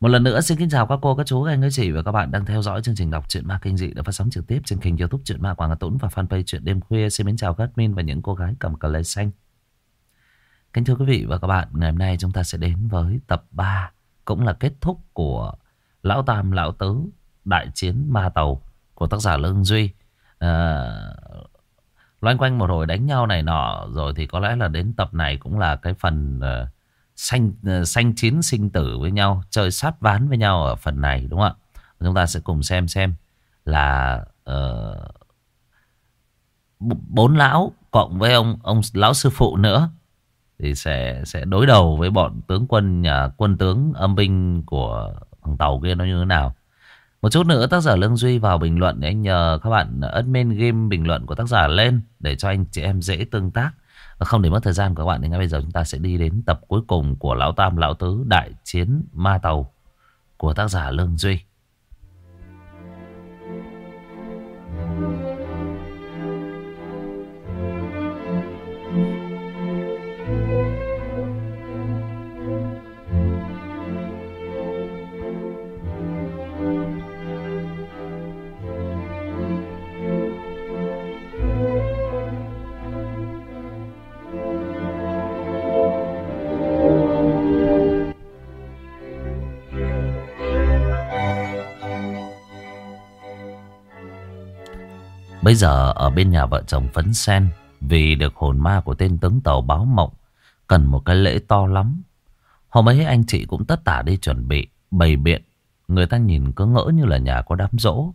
Một lần nữa xin kính chào các cô, các chú, các anh, các chị và các bạn đang theo dõi chương trình đọc truyện ma kinh dị được phát sóng trực tiếp trên kênh youtube truyện ma Quảng Hà Tũng và fanpage truyện đêm khuya. Xin mến chào các admin và những cô gái cầm cờ lê xanh. Kính thưa quý vị và các bạn, ngày hôm nay chúng ta sẽ đến với tập 3 cũng là kết thúc của Lão Tam Lão Tứ Đại Chiến Ma Tàu của tác giả Lương Duy. À, loanh quanh một hồi đánh nhau này nọ rồi thì có lẽ là đến tập này cũng là cái phần uh, xanh ờ, xanh chín chiến sinh tử với nhau, chơi sát ván với nhau ở phần này đúng không ạ? Chúng ta sẽ cùng xem xem là uh, bốn lão cộng với ông ông lão sư phụ nữa thì sẽ sẽ đối đầu với bọn tướng quân nhà quân tướng âm binh của thằng tàu kia nó như thế nào. Một chút nữa tác giả Lương Duy vào bình luận để anh nhờ các bạn admin game bình luận của tác giả lên để cho anh chị em dễ tương tác. Không để mất thời gian của các bạn thì ngay bây giờ chúng ta sẽ đi đến tập cuối cùng của Lão Tam, Lão Tứ Đại Chiến Ma Tàu của tác giả Lương Duy. Bây giờ ở bên nhà vợ chồng Phấn Sen Vì được hồn ma của tên tướng tàu báo mộng, Cần một cái lễ to lắm. Hôm ấy anh chị cũng tất tả đi chuẩn bị, Bày biện. Người ta nhìn cứ ngỡ như là nhà có đám rỗ.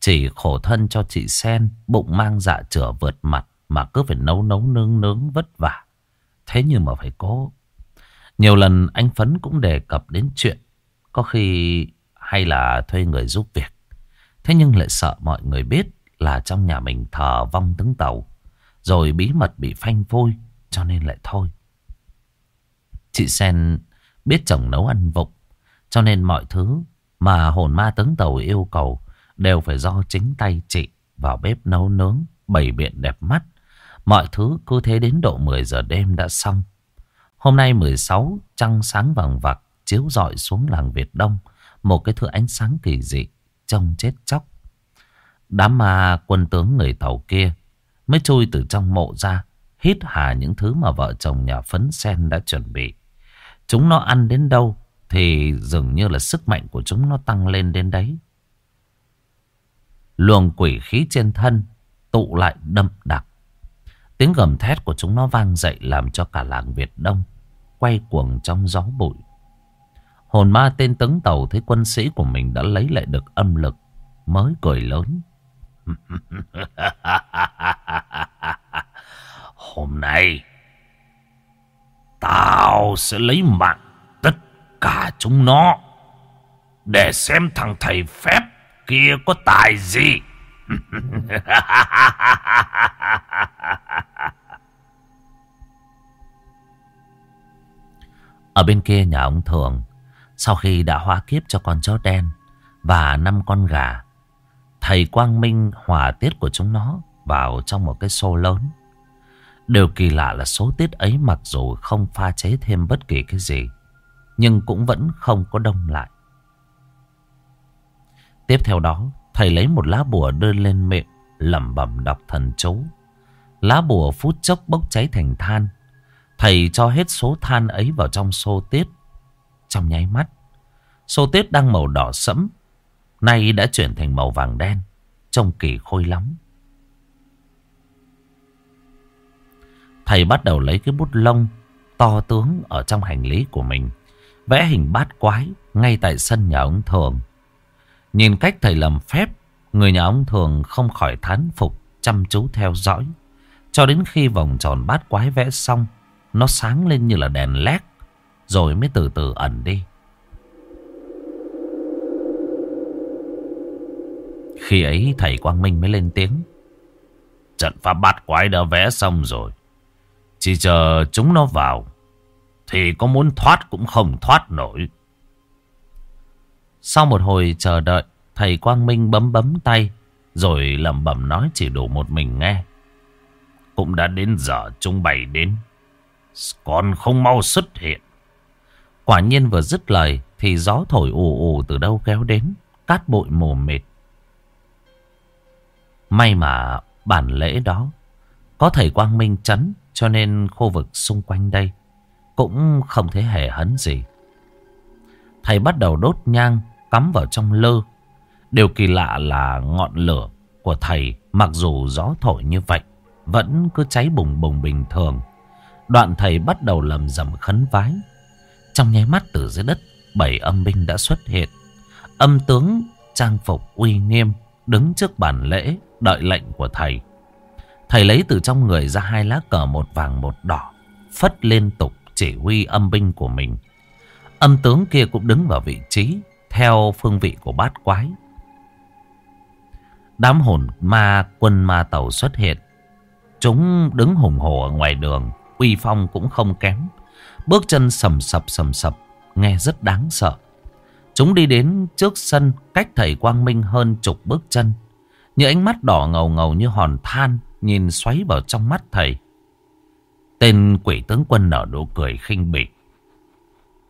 Chỉ khổ thân cho chị Sen, Bụng mang dạ chửa vượt mặt Mà cứ phải nấu nấu nướng nướng vất vả. Thế nhưng mà phải cố. Nhiều lần anh Phấn cũng đề cập đến chuyện, Có khi hay là thuê người giúp việc. Thế nhưng lại sợ mọi người biết là trong nhà mình thờ vong tướng tàu. Rồi bí mật bị phanh phui cho nên lại thôi. Chị Sen biết chồng nấu ăn vụng cho nên mọi thứ mà hồn ma tướng tàu yêu cầu đều phải do chính tay chị vào bếp nấu nướng, bày biện đẹp mắt. Mọi thứ cứ thế đến độ 10 giờ đêm đã xong. Hôm nay 16 trăng sáng vàng vặc chiếu rọi xuống làng Việt Đông. Một cái thứ ánh sáng kỳ dị, trông chết chóc. Đám ma quân tướng người tàu kia mới chui từ trong mộ ra, hít hà những thứ mà vợ chồng nhà phấn sen đã chuẩn bị. Chúng nó ăn đến đâu thì dường như là sức mạnh của chúng nó tăng lên đến đấy. Luồng quỷ khí trên thân tụ lại đậm đặc. Tiếng gầm thét của chúng nó vang dậy làm cho cả làng Việt Đông quay cuồng trong gió bụi. Hồn ma tên tấn tàu thấy quân sĩ của mình đã lấy lại được âm lực mới cười lớn. Hôm nay, Tao sẽ lấy mạng tất cả chúng nó Để xem thằng thầy phép kia có tài gì. Ở bên kia nhà ông Thường, Sau khi đã hóa kiếp cho con chó đen Và năm con gà Thầy Quang Minh hòa tiết của chúng nó vào trong một cái xô lớn. Điều kỳ lạ là số tiết ấy mặc dù không pha chế thêm bất kỳ cái gì, nhưng cũng vẫn không có đông lại. Tiếp theo đó, thầy lấy một lá bùa đưa lên miệng, lẩm bẩm đọc thần chú. Lá bùa phút chốc bốc cháy thành than. Thầy cho hết số than ấy vào trong xô tiết. Trong nháy mắt, xô tiết đang màu đỏ sẫm Nay đã chuyển thành màu vàng đen, Trông kỳ khôi lắm. Thầy bắt đầu lấy cái bút lông To tướng ở trong hành lý của mình, Vẽ hình bát quái Ngay tại sân nhà ông Thường. Nhìn cách thầy làm phép, Người nhà ông Thường không khỏi thán phục, Chăm chú theo dõi. Cho đến khi vòng tròn bát quái vẽ xong, Nó sáng lên như là đèn led Rồi mới từ từ ẩn đi. Khi ấy thầy Quang Minh mới lên tiếng. Trận pháp bát quái đã vẽ xong rồi. Chỉ chờ chúng nó vào. Thì có muốn thoát cũng không thoát nổi. Sau một hồi chờ đợi. Thầy Quang Minh bấm bấm tay. Rồi lẩm bẩm nói chỉ đủ một mình nghe. Cũng đã đến giờ chúng bày đến. Còn không mau xuất hiện. Quả nhiên vừa dứt lời. thì gió thổi ù ù từ đâu kéo đến, cát bụi mù mịt. May mà bản lễ đó có thầy Quang Minh chấn cho nên khu vực xung quanh đây cũng không thấy hề hấn gì. Thầy bắt đầu đốt nhang, cắm vào trong lơ. Điều kỳ lạ là ngọn lửa của thầy mặc dù gió thổi như vậy, vẫn cứ cháy bùng bùng bình thường. Đoạn thầy bắt đầu lầm rầm khấn vái. Trong nháy mắt từ dưới đất, bảy âm binh đã xuất hiện. Âm tướng trang phục uy nghiêm đứng trước bàn lễ đợi lệnh của thầy. Thầy lấy từ trong người ra hai lá cờ một vàng một đỏ, phất liên tục chỉ huy âm binh của mình. Âm tướng kia cũng đứng vào vị trí theo phương vị của bát quái. Đám hồn ma quân ma tàu xuất hiện. Chúng đứng hùng hổ ở ngoài đường, uy phong cũng không kém. Bước chân sầm sập sầm sập, nghe rất đáng sợ. Chúng đi đến trước sân cách thầy Quang Minh hơn chục bước chân. Những ánh mắt đỏ ngầu ngầu như hòn than nhìn xoáy vào trong mắt thầy. Tên quỷ tướng quân nở nụ cười khinh bỉ.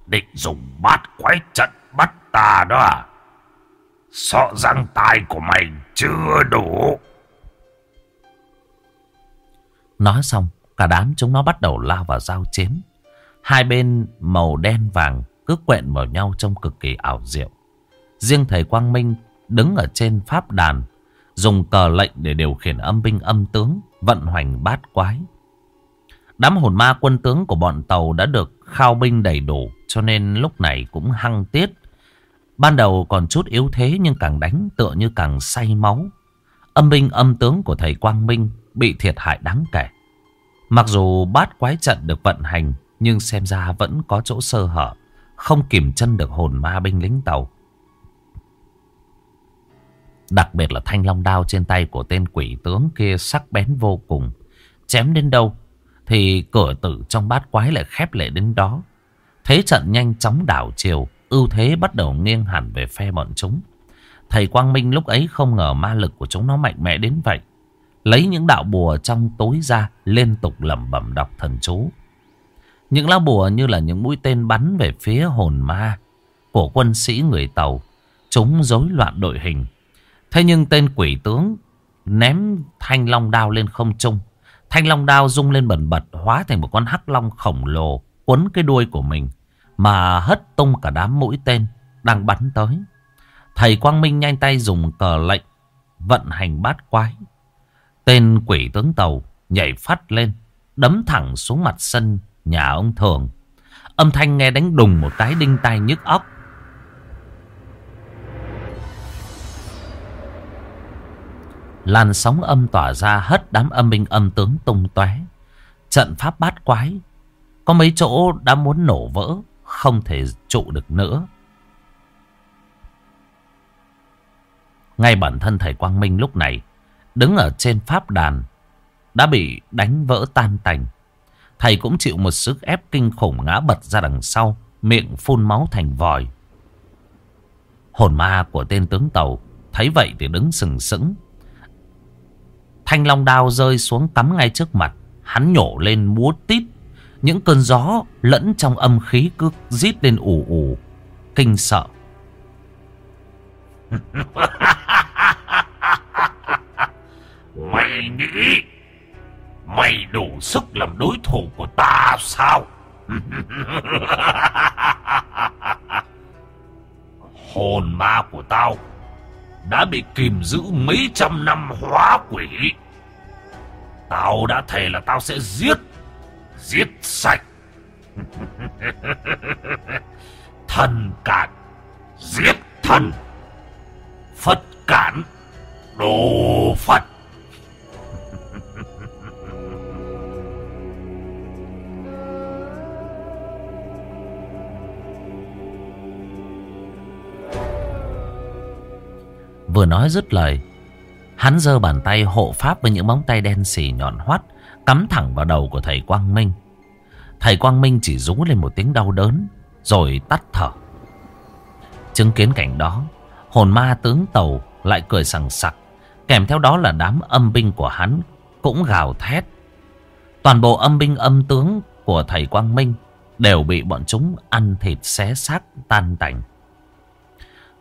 Định dùng bát quái trận bắt ta đó à? Sợ răng tai của mày chưa đủ. Nói xong, cả đám chúng nó bắt đầu lao vào giao chiến. Hai bên màu đen vàng cứ quẹn vào nhau trong cực kỳ ảo diệu. Riêng thầy Quang Minh đứng ở trên pháp đàn, dùng cờ lệnh để điều khiển âm binh âm tướng, vận hoành bát quái. Đám hồn ma quân tướng của bọn tàu đã được khao binh đầy đủ, cho nên lúc này cũng hăng tiết. Ban đầu còn chút yếu thế nhưng càng đánh tựa như càng say máu. Âm binh âm tướng của thầy Quang Minh bị thiệt hại đáng kể. Mặc dù bát quái trận được vận hành, nhưng xem ra vẫn có chỗ sơ hở. Không kìm chân được hồn ma binh lính tàu Đặc biệt là thanh long đao trên tay của tên quỷ tướng kia sắc bén vô cùng Chém đến đâu Thì cửa tử trong bát quái lại khép lại đến đó Thế trận nhanh chóng đảo chiều, Ưu thế bắt đầu nghiêng hẳn về phe bọn chúng Thầy Quang Minh lúc ấy không ngờ ma lực của chúng nó mạnh mẽ đến vậy Lấy những đạo bùa trong tối ra, Liên tục lẩm bẩm đọc thần chú những lá bùa như là những mũi tên bắn về phía hồn ma của quân sĩ người Tàu. Chúng rối loạn đội hình. Thế nhưng tên quỷ tướng ném thanh long đao lên không trung. Thanh long đao rung lên bẩn bật, hóa thành một con hắc long khổng lồ quấn cái đuôi của mình, mà hất tung cả đám mũi tên đang bắn tới. Thầy Quang Minh nhanh tay dùng cờ lệnh vận hành bát quái. Tên quỷ tướng tàu nhảy phát lên, đấm thẳng xuống mặt sân nhà ông Thường. Âm thanh nghe đánh đùng một cái, đinh tai nhức óc. Làn sóng âm tỏa ra hất đám âm binh âm tướng tung tóe. Trận pháp bát quái. Có mấy chỗ đã muốn nổ vỡ. Không thể trụ được nữa. Ngay bản thân thầy Quang Minh lúc này. Đứng ở trên pháp đàn. Đã bị đánh vỡ tan tành. Thầy cũng chịu một sức ép kinh khủng ngã bật ra đằng sau, miệng phun máu thành vòi. Hồn ma của tên tướng tàu thấy vậy thì đứng sừng sững. Thanh long đao rơi xuống cắm ngay trước mặt, hắn nhổ lên múa tít. Những cơn gió lẫn trong âm khí cứ rít lên ù ù, kinh sợ. Mày nghĩ Mày đủ sức làm đối thủ của ta sao? Hồn ma của tao đã bị kìm giữ mấy trăm năm hóa quỷ. Tao đã thề là tao sẽ giết, giết sạch. thần cản, giết thần. Phật cản, đồ Phật. Vừa nói dứt lời, Hắn giơ bàn tay hộ pháp với những móng tay đen xì nhọn hoắt, Cắm thẳng vào đầu của thầy Quang Minh. Thầy Quang Minh chỉ rú lên một tiếng đau đớn, Rồi tắt thở. Chứng kiến cảnh đó, Hồn ma tướng tàu lại cười sằng sặc, Kèm theo đó là đám âm binh của hắn Cũng gào thét. Toàn bộ âm binh âm tướng của thầy Quang Minh đều bị bọn chúng ăn thịt xé xác tan tành.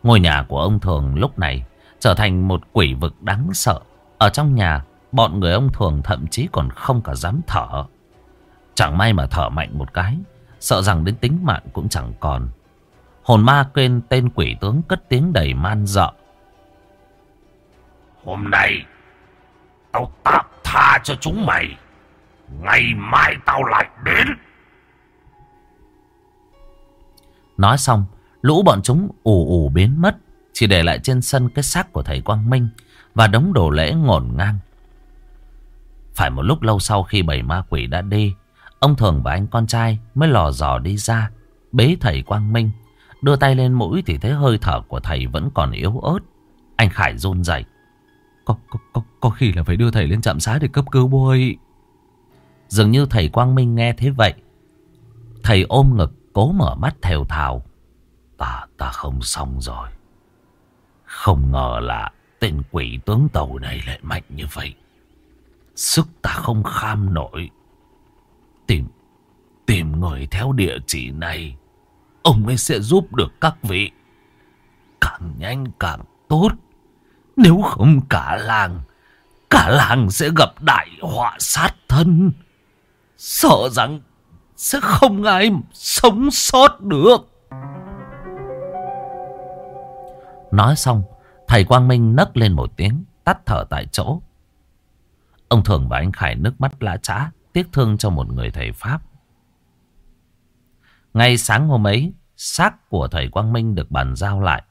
Ngôi nhà của ông Thường lúc này trở thành một quỷ vực đáng sợ. Ở trong nhà, bọn người ông Thường thậm chí còn không cả dám thở. Chẳng may mà thở mạnh một cái, sợ rằng đến tính mạng cũng chẳng còn. Hồn ma quên tên quỷ tướng cất tiếng đầy man dợ. Hôm nay, tao tạm tha cho chúng mày. Ngày mai tao lại đến. Nói xong, lũ bọn chúng ù ù biến mất. Chỉ để lại trên sân cái xác của thầy Quang Minh và đống đồ lễ ngổn ngang. Phải một lúc lâu sau khi bảy ma quỷ đã đi, ông Thường và anh con trai mới lò dò đi ra, bế thầy Quang Minh. Đưa tay lên mũi thì thấy hơi thở của thầy vẫn còn yếu ớt. Anh Khải run rẩy. Có, có, có, có khi là phải đưa thầy lên trạm xá để cấp cứu bố ơi. Dường như thầy Quang Minh nghe thế vậy. Thầy ôm ngực cố mở mắt thều thào. Ta, ta không xong rồi. Không ngờ là tên quỷ tướng tàu này lại mạnh như vậy. Sức ta không kham nổi. Tìm, tìm người theo địa chỉ này. Ông ấy sẽ giúp được các vị. Càng nhanh càng tốt. Nếu không cả làng, cả làng sẽ gặp đại họa sát thân. Sợ rằng sẽ không ai sống sót được. Nói xong, thầy Quang Minh nấc lên một tiếng, tắt thở tại chỗ. Ông Thường và anh Khải nước mắt lã trã, tiếc thương cho một người thầy Pháp. Ngay sáng hôm ấy, xác của thầy Quang Minh được bàn giao lại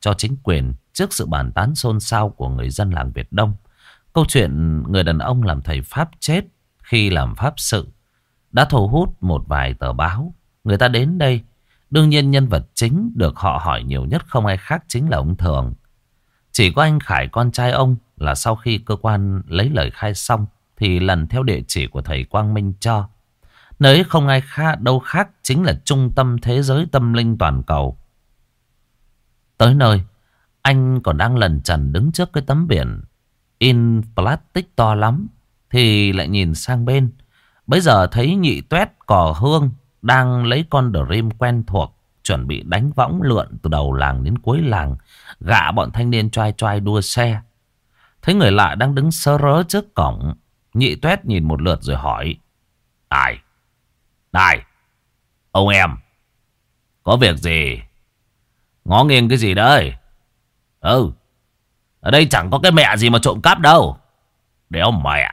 cho chính quyền trước sự bàn tán xôn xao của người dân làng Việt Đông. Câu chuyện người đàn ông làm thầy Pháp chết khi làm Pháp sự đã thu hút một vài tờ báo. Người ta đến đây, đương nhiên nhân vật chính được họ hỏi nhiều nhất không ai khác chính là ông Thường. Chỉ có anh Khải con trai ông là sau khi cơ quan lấy lời khai xong thì lần theo địa chỉ của thầy Quang Minh cho. Nơi không ai khác đâu khác chính là trung tâm thế giới tâm linh toàn cầu. Tới nơi, anh còn đang lần trần đứng trước cái tấm biển in plastic to lắm thì lại nhìn sang bên. Bây giờ thấy nhị tuét cỏ hương đang lấy con dream quen thuộc chuẩn bị đánh võng lượn từ đầu làng đến cuối làng gạ bọn thanh niên trai trai đua xe. Thấy người lạ đang đứng sơ rớ trước cổng nhị tuét nhìn một lượt rồi hỏi Này, này, ông em, có việc gì? Ngó nghiêng cái gì đấy? Ừ, ở đây chẳng có cái mẹ gì mà trộm cắp đâu. Đéo mẹ,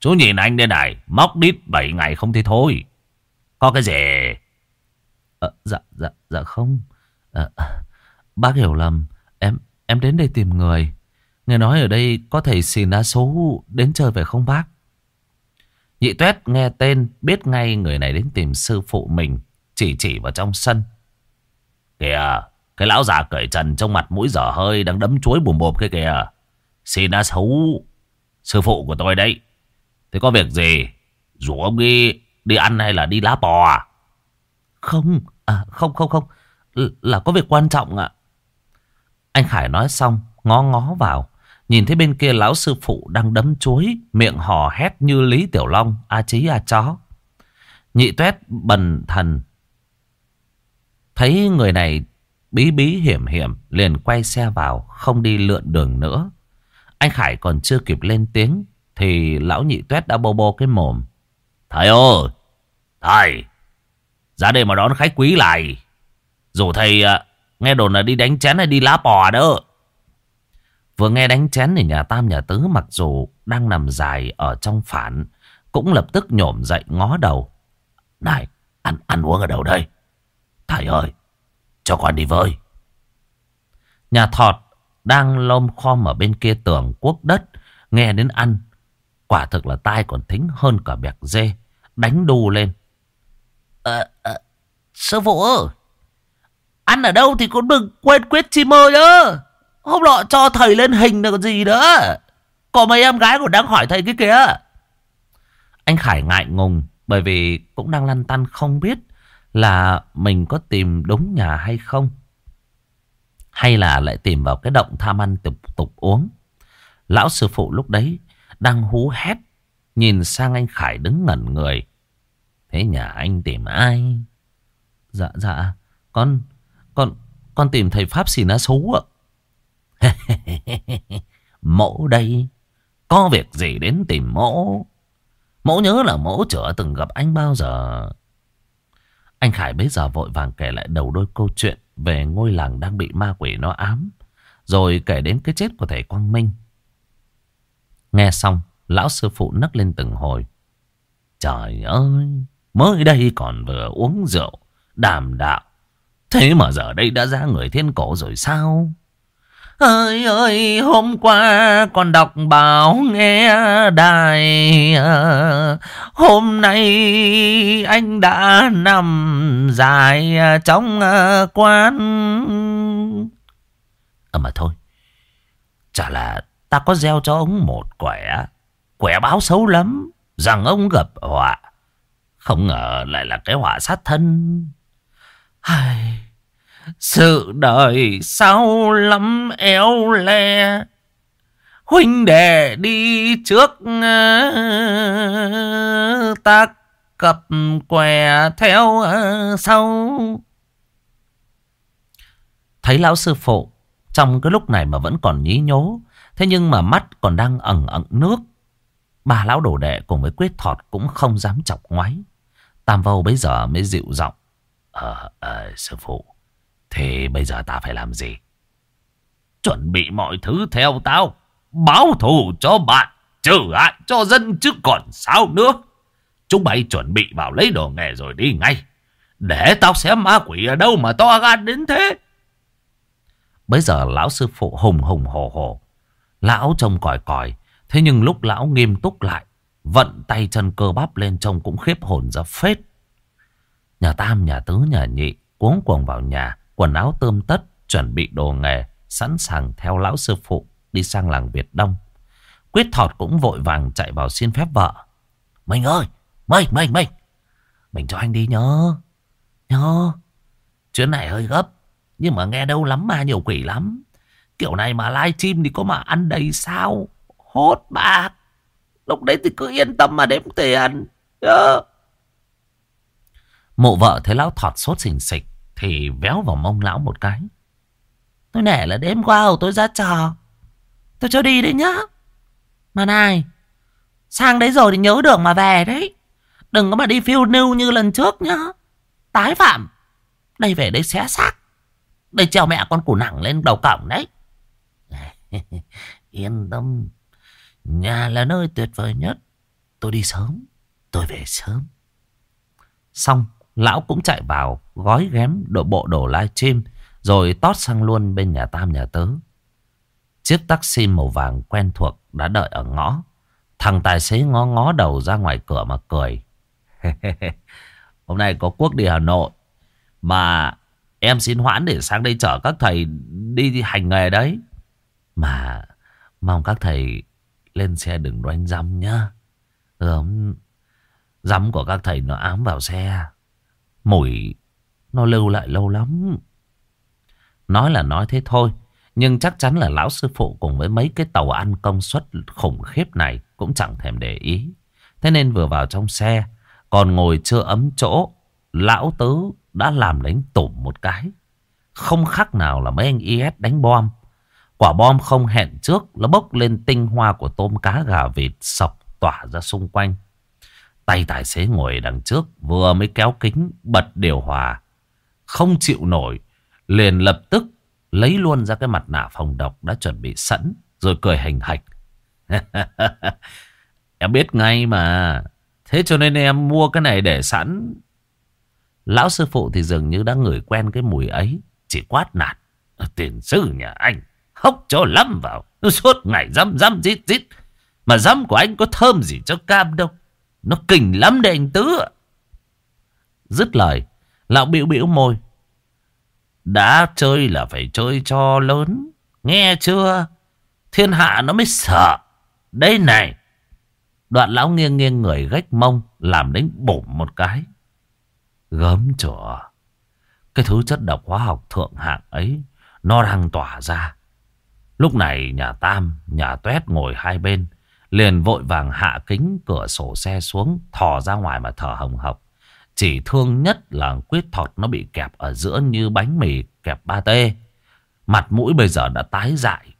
chú nhìn anh đây này, móc đít 7 ngày không thì thôi. Có cái gì? À, dạ, dạ, dạ không. À, bác hiểu lầm, em em đến đây tìm người. Nghe nói ở đây có thầy xì đá số đến chơi về không bác? Nhị tuét nghe tên biết ngay người này đến tìm sư phụ mình. Chỉ chỉ vào trong sân. Kìa, cái lão già cởi trần trong mặt mũi dở hơi đang đấm chuối bùm bộp cái kìa. Xin đã xấu. Sư phụ của tôi đấy. Thế có việc gì? Rủ ông đi đi ăn hay là đi lá bò à? Không, à, không không không. Là có việc quan trọng ạ. Anh Khải nói xong, ngó ngó vào. Nhìn thấy bên kia lão sư phụ đang đấm chuối, miệng hò hét như Lý Tiểu Long, a chí a chó. Nhị tuét bần thần. Thấy người này bí bí hiểm hiểm, liền quay xe vào, không đi lượn đường nữa. Anh Khải còn chưa kịp lên tiếng, thì lão nhị tuét đã bô bô cái mồm. Thầy ơi, thầy, ra đây mà đón khách quý lại. Dù thầy à, nghe đồn là đi đánh chén hay đi lá bò đó. Vừa nghe đánh chén thì nhà Tam nhà Tứ mặc dù đang nằm dài ở trong phản, cũng lập tức nhổm dậy ngó đầu. Này, ăn ăn uống ở đâu đây? Thầy ơi, cho con đi với. Nhà thọt đang lom khom ở bên kia tường quốc đất, nghe đến ăn. Quả thực là tai còn thính hơn cả bẹc dê, đánh đu lên. Ờ, à, sư phụ ơi, ăn ở đâu thì cũng đừng quên quyết chim ơi nhá. Hôm nọ cho thầy lên hình được gì nữa. Có mấy em gái còn đang hỏi thầy cái kìa. Anh Khải ngại ngùng bởi vì cũng đang lăn tăn không biết là mình có tìm đúng nhà hay không. Hay là lại tìm vào cái động tham ăn tục tục uống. Lão sư phụ lúc đấy đang hú hét. Nhìn sang anh Khải đứng ngẩn người. Thế nhà anh tìm ai? Dạ dạ. Con Con Con tìm thầy Pháp xì ná xú ạ. Mỗ đây. Có việc gì đến tìm mỗ Mỗ nhớ là mỗ chưa từng gặp anh bao giờ? Anh Khải bây giờ vội vàng kể lại đầu đôi câu chuyện Về ngôi làng đang bị ma quỷ nó ám, Rồi kể đến cái chết của thầy Quang Minh. Nghe xong Lão sư phụ nấc lên từng hồi. Trời ơi, Mới đây còn vừa uống rượu, Đàm đạo. Thế mà giờ đây đã ra người thiên cổ rồi sao? Ơi ơi, hôm qua con đọc báo nghe đài à, hôm nay anh đã nằm dài à, trong à, quán à mà thôi, chả là ta có gieo cho ông một quẻ quẻ báo xấu lắm. Rằng ông gặp họa, không ngờ lại là cái họa sát thân. Ai... Sự đời sau lắm éo le. Huynh đệ đi trước à, ta cập què theo à, sau. Thấy lão sư phụ, Trong cái lúc này mà vẫn còn nhí nhố, Thế nhưng mà mắt còn đang ẩn ẩn nước. Bà lão đồ đệ cùng với quyết thọt Cũng không dám chọc ngoáy Tam vâu bây giờ mới dịu giọng Ờ, ờ, sư phụ Thế bây giờ ta phải làm gì? Chuẩn bị mọi thứ theo tao. Báo thù cho bạn. Trừ hại cho dân chứ còn sao nữa. Chúng bay chuẩn bị vào lấy đồ nghề rồi đi ngay. Để tao xem ma quỷ ở đâu mà to gan đến thế. Bây giờ lão sư phụ hùng hùng hồ hồ. Lão trông còi còi. Thế nhưng lúc lão nghiêm túc lại. Vận tay chân cơ bắp lên trông cũng khiếp hồn ra phết. Nhà tam, nhà tứ, nhà nhị cuống cuồng vào nhà quần áo tươm tất, chuẩn bị đồ nghề, sẵn sàng theo lão sư phụ đi sang làng Việt Đông. Quyết thọt cũng vội vàng chạy vào xin phép vợ. Mình ơi, mình, mình, mình. Mình cho anh đi nhớ. Nhớ. Chuyến này hơi gấp. Nhưng mà nghe đâu lắm mà nhiều quỷ lắm. Kiểu này mà live stream thì có mà ăn đầy sao. Hốt bạc. Lúc đấy thì cứ yên tâm mà đếm tiền. Mụ vợ thấy lão thọt sốt xình xịch. Thì véo vào mông lão một cái. Tôi nể là đêm qua tôi ra trò. Tôi cho đi đấy nhá. Mà này, Sang đấy rồi thì nhớ đường mà về đấy. Đừng có mà đi phiêu nưu như lần trước nhá. Tái phạm. Đây về đây xé xác. Đây treo mẹ con củ nặng lên đầu cổng đấy. Yên tâm. Nhà là nơi tuyệt vời nhất Tôi đi sớm, Tôi về sớm Xong, Lão cũng chạy vào, gói ghém đội bộ đồ live stream rồi tót sang luôn bên nhà Tam, nhà Tớ. Chiếc taxi màu vàng quen thuộc đã đợi ở ngõ. Thằng tài xế ngó ngó đầu ra ngoài cửa mà cười. Hôm nay có quốc đi Hà Nội. Mà em xin hoãn để sang đây chở các thầy đi hành nghề đấy. Mà mong các thầy lên xe đừng đoanh dăm nhá. Gớm dăm của các thầy nó ám vào xe. Mùi nó lưu lại lâu lắm. Nói là nói thế thôi. Nhưng chắc chắn là lão sư phụ cùng với mấy cái tàu ăn công suất khủng khiếp này cũng chẳng thèm để ý. Thế nên vừa vào trong xe, còn ngồi chưa ấm chỗ, lão tứ đã làm đánh tủm một cái. Không khác nào là mấy anh IS đánh bom. Quả bom không hẹn trước, nó bốc lên tinh hoa của tôm cá gà vịt sọc tỏa ra xung quanh. Tay tài xế ngồi đằng trước vừa mới kéo kính bật điều hòa. Không chịu nổi, liền lập tức lấy luôn ra cái mặt nạ phòng độc đã chuẩn bị sẵn rồi cười hành hạch. em biết ngay mà. Thế cho nên em mua cái này để sẵn. Lão sư phụ thì dường như đã ngửi quen cái mùi ấy. Chỉ quát nạt. Tiền sư nhà anh. Hốc cho lắm vào. Suốt ngày dám dám rít rít. Mà dám của anh có thơm gì cho cam đâu. Nó kinh lắm đấy anh Tứ Dứt lời, Lão biểu biểu môi. Đã chơi là phải chơi cho lớn. Nghe chưa? Thiên hạ nó mới sợ. Đây này. Đoạn lão nghiêng nghiêng người gách mông, Làm đến bổm một cái. Gớm chửa Cái thứ chất độc hóa học thượng hạng ấy, Nó đang tỏa ra. Lúc này nhà Tam Nhà Tuét ngồi hai bên Liền vội vàng hạ kính cửa sổ xe xuống Thò ra ngoài mà thở hồng hộc Chỉ thương nhất là quyết thọt nó bị kẹp ở giữa như bánh mì kẹp ba tê. Mặt mũi bây giờ đã tái dại.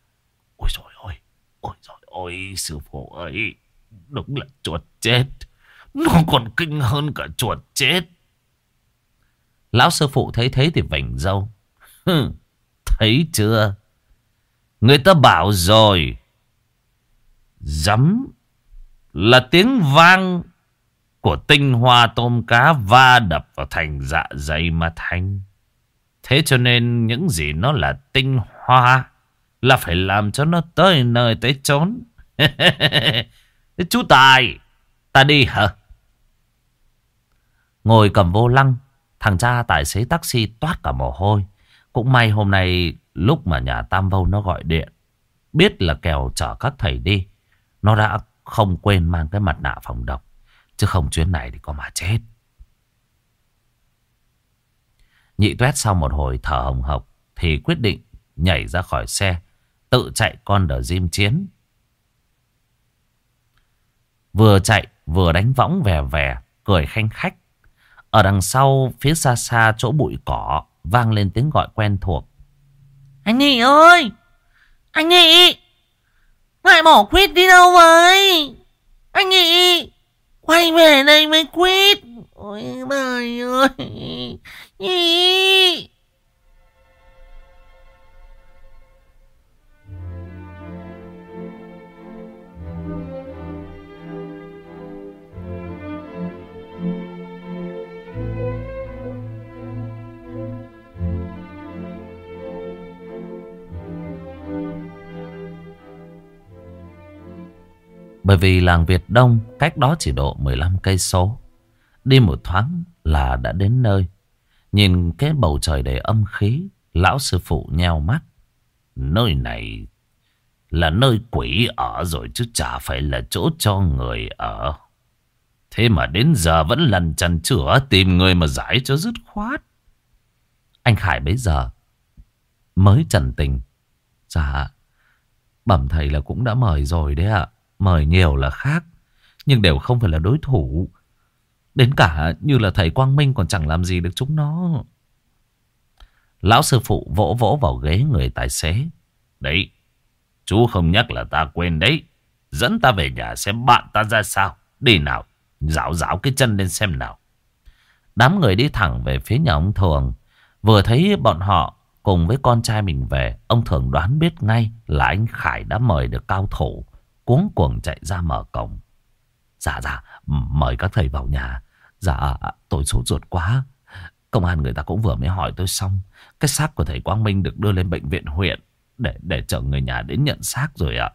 Ôi trời ơi, ôi trời ơi, sư phụ ơi, đúng là chuột chết. Nó còn kinh hơn cả chuột chết. Lão sư phụ thấy thế thì vảnh dâu. thấy chưa? Người ta bảo rồi. Dấm là tiếng vang của tinh hoa tôm cá va đập vào thành dạ dày mà thành. Thế cho nên những gì nó là tinh hoa là phải làm cho nó tới nơi tới chốn. Chú Tài, ta đi hả? Ngồi cầm vô lăng, thằng cha tài xế taxi toát cả mồ hôi. Cũng may hôm nay lúc mà nhà Tam Vâu nó gọi điện, biết là kèo chở các thầy đi. Nó đã không quên mang cái mặt nạ phòng độc. Chứ không chuyến này thì có mà chết. Nhị tuét sau một hồi thở hồng hộc thì quyết định nhảy ra khỏi xe, tự chạy con đờ diêm chiến. Vừa chạy vừa đánh võng vẻ vẻ, cười khanh khách. Ở đằng sau phía xa xa chỗ bụi cỏ vang lên tiếng gọi quen thuộc. Anh Nghị ơi! Anh Nghị! Lại bỏ quýt đi đâu vậy? Anh Nghị! Quay về đây với quýt! Ôi, trời ơi! Nghị! Bởi vì làng Việt Đông cách đó chỉ độ 15 cây số. Đi một thoáng là đã đến nơi. Nhìn cái bầu trời đầy âm khí, lão sư phụ nheo mắt. Nơi này là nơi quỷ ở rồi chứ chả phải là chỗ cho người ở. Thế mà đến giờ vẫn lần chăn chữa tìm người mà giải cho dứt khoát. Anh Khải bấy giờ mới trần tình. Dạ, bẩm thầy là cũng đã mời rồi đấy ạ. Mời nhiều là khác, Nhưng đều không phải là đối thủ. Đến cả như là thầy Quang Minh Còn chẳng làm gì được chúng nó. Lão sư phụ vỗ vỗ vào ghế người tài xế. Đấy, Chú không nhắc là ta quên đấy. Dẫn ta về nhà xem bạn ta ra sao. Đi nào Dạo dạo cái chân lên xem nào. Đám người đi thẳng về phía nhà ông Thường. Vừa thấy bọn họ cùng với con trai mình về, Ông Thường đoán biết ngay là anh Khải đã mời được cao thủ cuống cuồng chạy ra mở cổng. Dạ dạ, mời các thầy vào nhà. Dạ, tôi sốt ruột quá. Công an người ta cũng vừa mới hỏi tôi xong. Cái xác của thầy Quang Minh được đưa lên bệnh viện huyện để để chờ người nhà đến nhận xác rồi ạ.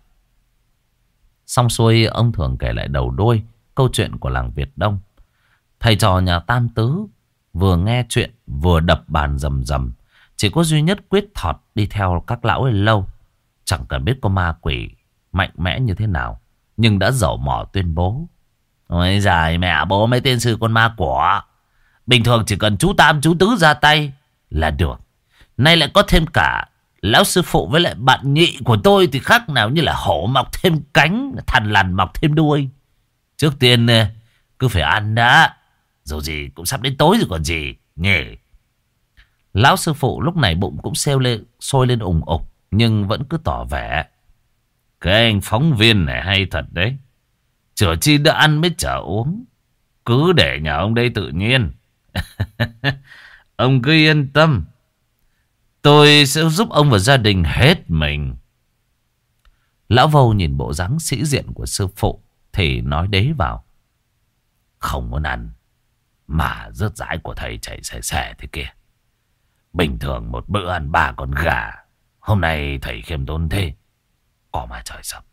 Xong xuôi, ông thường kể lại đầu đuôi câu chuyện của làng Việt Đông. Thầy trò nhà Tam Tứ vừa nghe chuyện vừa đập bàn rầm rầm. Chỉ có duy nhất quyết thọt đi theo các lão ấy lâu. Chẳng cần biết có ma quỷ mạnh mẽ như thế nào. Nhưng đã dẫu mỏ tuyên bố. Ôi giời mẹ bố mấy tên sư con ma của. Bình thường chỉ cần chú Tam chú Tứ ra tay là được. Nay lại có thêm cả lão sư phụ với lại bạn nhị của tôi thì khác nào như là hổ mọc thêm cánh, thằn lằn mọc thêm đuôi. Trước tiên ờ, cứ phải ăn đã. Dù gì cũng sắp đến tối rồi còn gì. Nhỉ. Lão sư phụ lúc này bụng cũng xeo lên, sôi lên ủng ục. Nhưng vẫn cứ tỏ vẻ cái anh phóng viên này hay thật đấy. Chở chi đã ăn mới chở uống. Cứ để nhà ông đây tự nhiên. ông cứ yên tâm. Tôi sẽ giúp ông và gia đình hết mình. Lão Vâu nhìn bộ dáng sĩ diện của sư phụ, thì nói đế vào. Không muốn ăn. Mà rớt rãi của thầy chảy xè xè thế kia. Bình thường một bữa ăn ba con gà. Hôm nay thầy khiêm tốn thế. Có mà trời sập.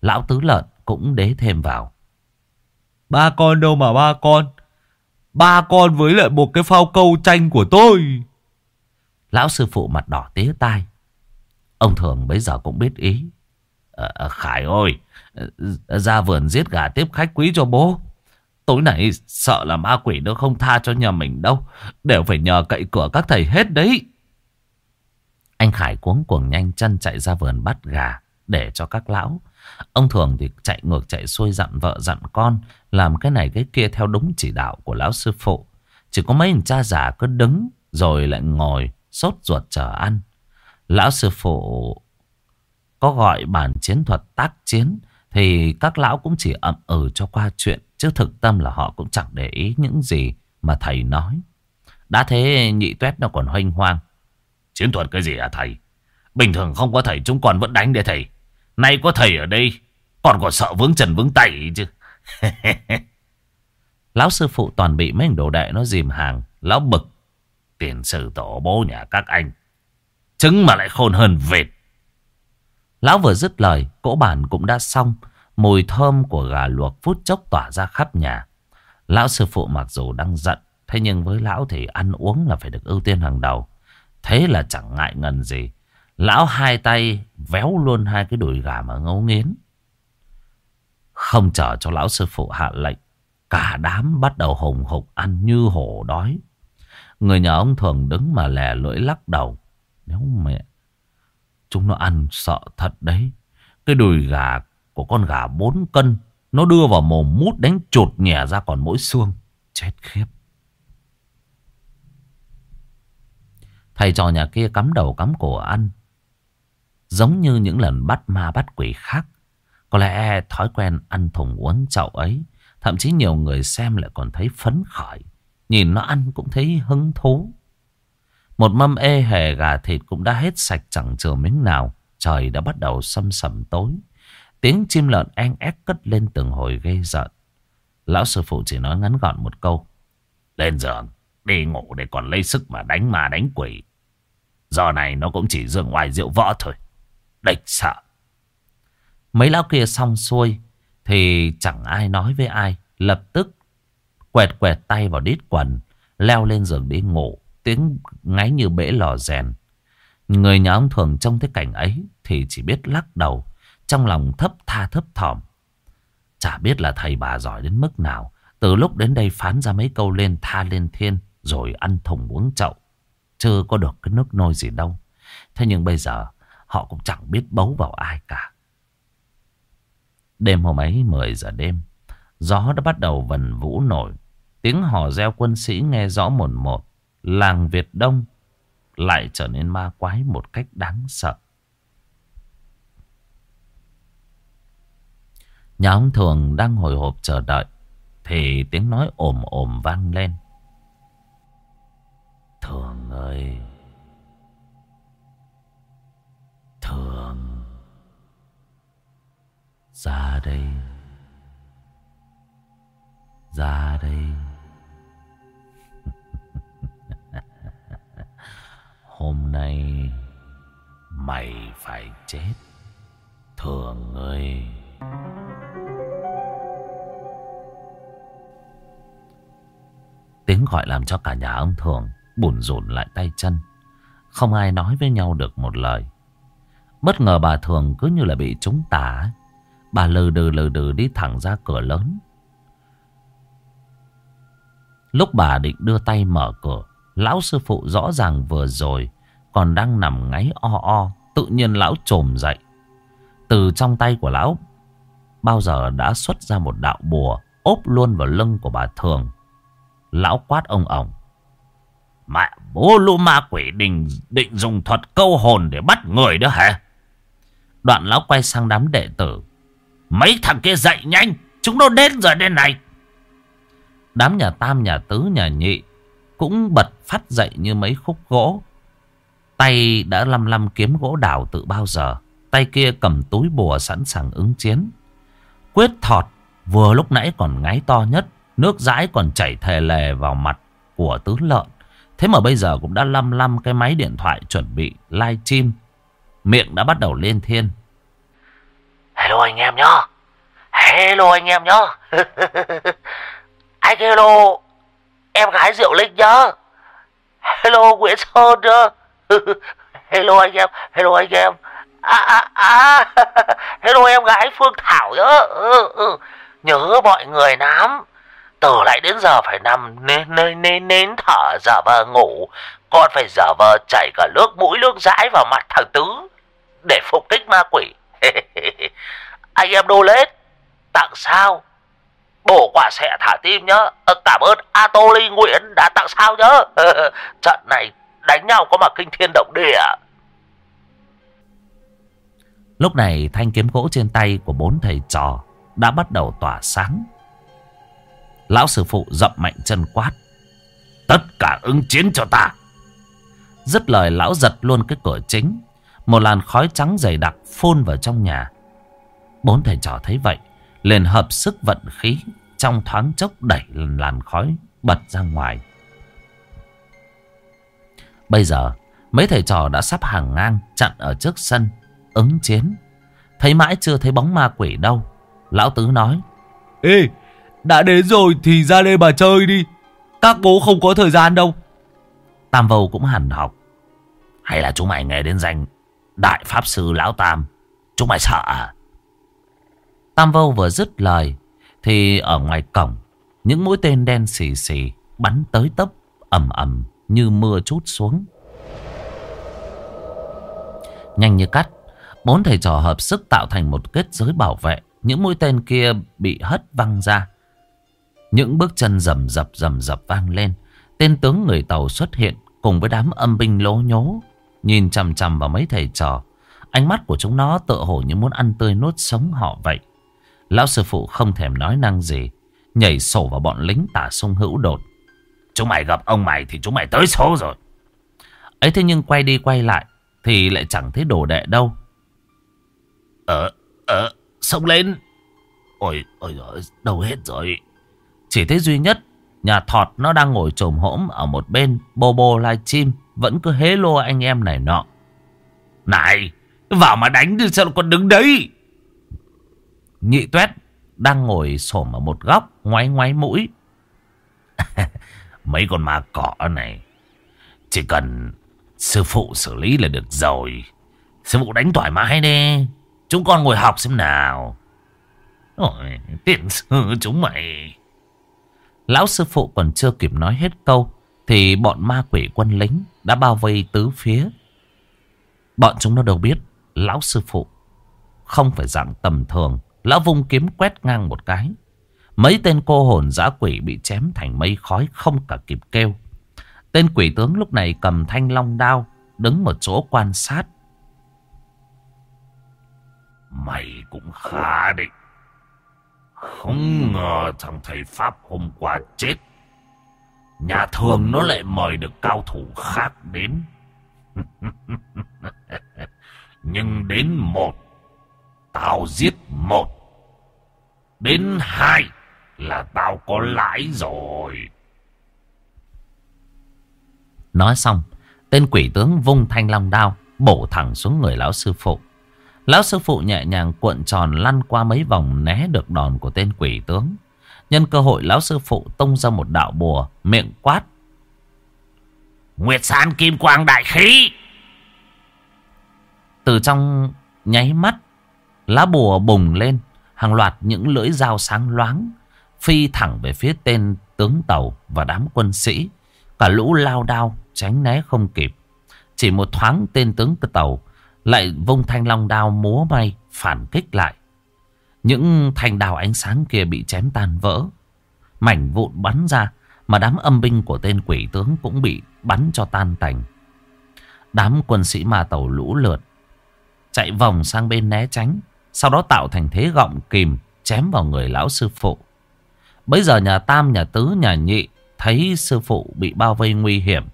Lão tứ lợn cũng đế thêm vào. Ba con đâu mà ba con. Ba con với lại một cái phao câu tranh của tôi. Lão sư phụ mặt đỏ tía tai. Ông thường bây giờ cũng biết ý. À, Khải ơi, ra vườn giết gà tiếp khách quý cho bố. Tối nay sợ là ma quỷ nó không tha cho nhà mình đâu. Đều phải nhờ cậy cửa các thầy hết đấy. Anh Khải cuống cuồng nhanh chân chạy ra vườn bắt gà để cho các lão. Ông Thường thì chạy ngược chạy xuôi dặn vợ dặn con. Làm cái này cái kia theo đúng chỉ đạo của lão sư phụ. Chỉ có mấy anh cha già cứ đứng rồi lại ngồi sốt ruột chờ ăn. Lão sư phụ có gọi bản chiến thuật tác chiến, thì các lão cũng chỉ ậm ừ cho qua chuyện. Chứ thực tâm là họ cũng chẳng để ý những gì mà thầy nói. Đã thế nhị tuét nó còn hoanh hoang. Chiến thuật cái gì hả thầy? Bình thường không có thầy chúng còn vẫn đánh để thầy. Nay có thầy ở đây, còn còn sợ vướng chân vướng tay chứ. Lão sư phụ toàn bị mấy đồ đệ nó dìm hàng. Lão bực. Tiền sử tổ bố nhà các anh. Trứng mà lại khôn hơn vịt. Lão vừa dứt lời, cỗ bản cũng đã xong. Mùi thơm của gà luộc phút chốc tỏa ra khắp nhà. Lão sư phụ mặc dù đang giận, thế nhưng với lão thì ăn uống là phải được ưu tiên hàng đầu. Thế là chẳng ngại ngần gì. Lão hai tay véo luôn hai cái đùi gà mà ngấu nghiến. Không chờ cho lão sư phụ hạ lệnh. Cả đám bắt đầu hùng hục ăn như hổ đói. Người nhà ông thường đứng mà lè lưỡi lắc đầu. Nếu mẹ, chúng nó ăn sợ thật đấy. Cái đùi gà của con gà bốn cân, nó đưa vào mồm mút đánh chột nhẹ ra còn mỗi xương. Chết khiếp. Thầy trò nhà kia cắm đầu cắm cổ ăn. Giống như những lần bắt ma bắt quỷ khác. Có lẽ thói quen ăn thùng uống chậu ấy. Thậm chí nhiều người xem lại còn thấy phấn khởi. Nhìn nó ăn cũng thấy hứng thú. Một mâm ê hề gà thịt cũng đã hết sạch chẳng chừa miếng nào. Trời đã bắt đầu sâm sầm tối. Tiếng chim lợn en ép cất lên từng hồi ghê giận. Lão sư phụ chỉ nói ngắn gọn một câu. Lên giường, đi ngủ để còn lấy sức mà đánh ma đánh quỷ. Giờ này nó cũng chỉ dường ngoài rượu võ thôi. Địch sợ. Mấy lão kia xong xuôi thì chẳng ai nói với ai. Lập tức quẹt quẹt tay vào đít quần, leo lên giường đi ngủ. Tiếng ngáy như bể lò rèn. Người nhà ông thường trong thế cảnh ấy thì chỉ biết lắc đầu. Trong lòng thấp tha thấp thỏm. Chả biết là thầy bà giỏi đến mức nào. Từ lúc đến đây phán ra mấy câu lên tha lên thiên. Rồi ăn thùng uống chậu. Chưa có được cái nước nôi gì đâu. Thế nhưng bây giờ, họ cũng chẳng biết bấu vào ai cả. Đêm hôm ấy 10 giờ đêm. Gió đã bắt đầu vần vũ nổi. Tiếng hò reo quân sĩ nghe rõ một một. Làng Việt Đông lại trở nên ma quái một cách đáng sợ. Nhà ông Thường đang hồi hộp chờ đợi, Thì tiếng nói ồm ồm vang lên Thường ơi. Thường. Ra đây. Ra đây. Hôm nay Mày phải chết. Thường ơi. Tiếng gọi làm cho cả nhà ông Thường bùn rùn lại tay chân. Không ai nói với nhau được một lời. Bất ngờ bà Thường cứ như là bị trúng tả. Bà lừ đừ lừ đừ đi thẳng ra cửa lớn. Lúc bà định đưa tay mở cửa, lão sư phụ rõ ràng vừa rồi còn đang nằm ngáy o o. Tự nhiên lão trồm dậy. Từ trong tay của lão bao giờ đã xuất ra một đạo bùa ốp luôn vào lưng của bà Thường. Lão quát ông ổng. Mẹ bố lũ ma quỷ định, định dùng thuật câu hồn để bắt người đó hả? Đoạn lão quay sang đám đệ tử. Mấy thằng kia dậy nhanh, chúng nó đến rồi đây này. Đám nhà tam, nhà tứ, nhà nhị cũng bật phát dậy như mấy khúc gỗ. Tay đã lăm lăm kiếm gỗ đào từ bao giờ. Tay kia cầm túi bùa sẵn sàng ứng chiến. Quyết thọt vừa lúc nãy còn ngáy to nhất. Nước dãi còn chảy thề lề vào mặt của tứ lợn. Thế mà bây giờ cũng đã lăm lăm cái máy điện thoại chuẩn bị live stream. Miệng đã bắt đầu lên thiên. Hello anh em nhá. Hello anh em nhá. anh hello em gái Diệu Linh nhá. Hello Nguyễn Sơn nhá. hello anh em, hello anh em. À, à, à. hello em gái Phương Thảo nhá. Ừ, ừ. Nhớ mọi người lắm. Từ lại đến giờ phải nằm nên nên nên nên thở giả vờ ngủ, còn phải giả vờ chảy cả nước mũi nước dãi vào mặt thằng Tứ để phục kích ma quỷ. Anh em đô lết Tặng sao? Bổ quả sẽ thả tim nhá. Cảm ơn Atoli Nguyễn đã tặng sao nhá. Trận này đánh nhau có mà kinh thiên động địa. À? Lúc này thanh kiếm gỗ trên tay của bốn thầy trò đã bắt đầu tỏa sáng. Lão sư phụ dậm mạnh chân quát. Tất cả ứng chiến cho ta. Dứt lời lão giật luôn cái cửa chính. Một làn khói trắng dày đặc phun vào trong nhà. Bốn thầy trò thấy vậy. Liền hợp sức vận khí. Trong thoáng chốc đẩy làn khói bật ra ngoài. Bây giờ mấy thầy trò đã sắp hàng ngang chặn ở trước sân. Ứng chiến. Thấy mãi chưa thấy bóng ma quỷ đâu. Lão Tứ nói. Ê, đã đến rồi thì ra đây mà chơi đi. Các bố không có thời gian đâu. Tam Vâu cũng hẳn học. Hay là chúng mày nghe đến danh Đại Pháp Sư Lão Tam Chúng mày sợ à Tam Vâu vừa dứt lời Thì ở ngoài cổng Những mũi tên đen xì xì Bắn tới tấp ầm ầm Như mưa chút xuống Nhanh như cắt Bốn thầy trò hợp sức tạo thành một kết giới bảo vệ Những mũi tên kia bị hất văng ra những bước chân rầm rập rầm rập vang lên. Tên tướng người tàu xuất hiện Cùng với đám âm binh lố nhố Nhìn chằm chằm vào mấy thầy trò. Ánh mắt của chúng nó tựa hồ như muốn ăn tươi nuốt sống họ vậy. Lão sư phụ không thèm nói năng gì Nhảy sổ vào bọn lính tả sông hữu đột. Chúng mày gặp ông mày thì chúng mày tới số rồi. Ấy thế nhưng quay đi quay lại Thì lại chẳng thấy đồ đệ đâu. Ờ, ờ, sông lên. Ôi, ôi, ôi, đâu hết rồi. Chỉ thấy duy nhất Nhà thọt nó đang ngồi trồm hỗm ở một bên Bô bô lai chim Vẫn cứ hế lô anh em này nọ. Này Vào mà đánh đi sao còn đứng đấy? Nhị tuét Đang ngồi xổm ở một góc Ngoái ngoái mũi. Mấy con ma cỏ này Chỉ cần Sư phụ xử lý là được rồi. Sư phụ đánh thoải mái đi Chúng con ngồi học xem nào. Ôi, Tiện sư chúng mày. Lão sư phụ còn chưa kịp nói hết câu, Thì bọn ma quỷ quân lính Đã bao vây tứ phía. Bọn chúng nó đâu biết, Lão sư phụ Không phải dạng tầm thường. Lão vung kiếm quét ngang một cái. Mấy tên cô hồn giã quỷ bị chém thành mây khói Không cả kịp kêu. Tên quỷ tướng lúc này cầm thanh long đao, Đứng một chỗ quan sát. Mày cũng khá định không ngờ thằng thầy Pháp hôm qua chết. Nhà thường nó lại mời được cao thủ khác đến. Nhưng đến một, tao giết một. Đến hai là tao có lãi rồi. Nói xong, tên quỷ tướng vung thanh long đao, bổ thẳng xuống người lão sư phụ. Lão sư phụ nhẹ nhàng cuộn tròn lăn qua mấy vòng né được đòn của tên quỷ tướng. Nhân cơ hội lão sư phụ tung ra một đạo bùa, miệng quát. Nguyệt san kim quang đại khí. Từ trong nháy mắt, lá bùa bùng lên, hàng loạt những lưỡi dao sáng loáng, phi thẳng về phía tên tướng tàu và đám quân sĩ. Cả lũ lao đao, tránh né không kịp. Chỉ một thoáng tên tướng tàu lại vung thanh long đao múa may phản kích lại. Những thanh đào ánh sáng kia bị chém tan vỡ. Mảnh vụn bắn ra mà đám âm binh của tên quỷ tướng cũng bị bắn cho tan tành. Đám quân sĩ ma tàu lũ lượt chạy vòng sang bên né tránh. Sau đó tạo thành thế gọng kìm chém vào người lão sư phụ. Bây giờ nhà Tam, nhà Tứ, nhà Nhị thấy sư phụ bị bao vây nguy hiểm.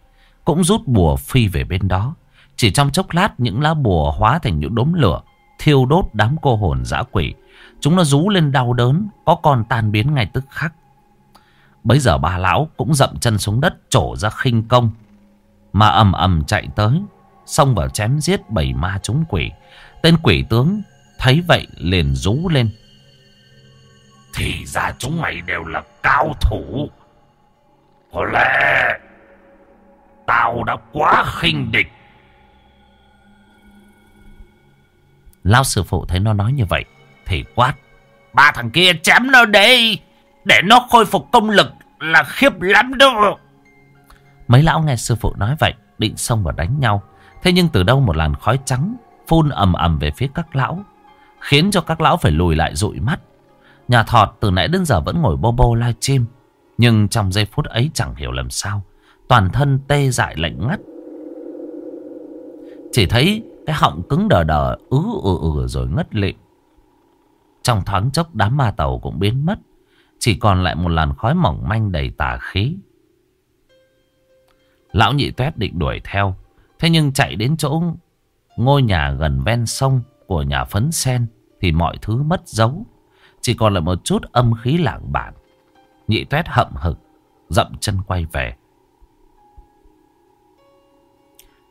Cũng rút bùa phi về bên đó. Chỉ trong chốc lát, những lá bùa hóa thành những đốm lửa, Thiêu đốt đám cô hồn dã quỷ. Chúng nó rú lên đau đớn, Có con tan biến ngay tức khắc. Bấy giờ bà lão cũng dậm chân xuống đất, Trổ ra khinh công. Mà ầm ầm chạy tới, Xông vào chém giết bảy ma chúng quỷ. Tên quỷ tướng thấy vậy liền rú lên. Thì ra chúng mày đều là cao thủ. Có lẽ Tao đã quá khinh địch. Lao sư phụ thấy nó nói như vậy, Thì quát, Ba thằng kia chém nó đi, Để nó khôi phục công lực Là khiếp lắm đó. Mấy lão nghe sư phụ nói vậy, Định xông vào đánh nhau. Thế nhưng từ đâu một làn khói trắng Phun ầm ầm về phía các lão, Khiến cho các lão phải lùi lại dụi mắt. Nhà thọt từ nãy đến giờ vẫn ngồi bô bô live stream, Nhưng trong giây phút ấy chẳng hiểu làm sao, Toàn thân tê dại lạnh ngắt. Chỉ thấy cái họng cứng đờ đờ, ứ ừ ừ rồi ngất lịm. Trong thoáng chốc, đám ma tàu cũng biến mất. Chỉ còn lại một làn khói mỏng manh đầy tà khí. Lão nhị tuét định đuổi theo. Thế nhưng chạy đến chỗ ngôi nhà gần ven sông của nhà phấn sen Thì mọi thứ mất dấu. Chỉ còn lại một chút âm khí lảng bản. Nhị tuét hậm hực, Dậm chân quay về.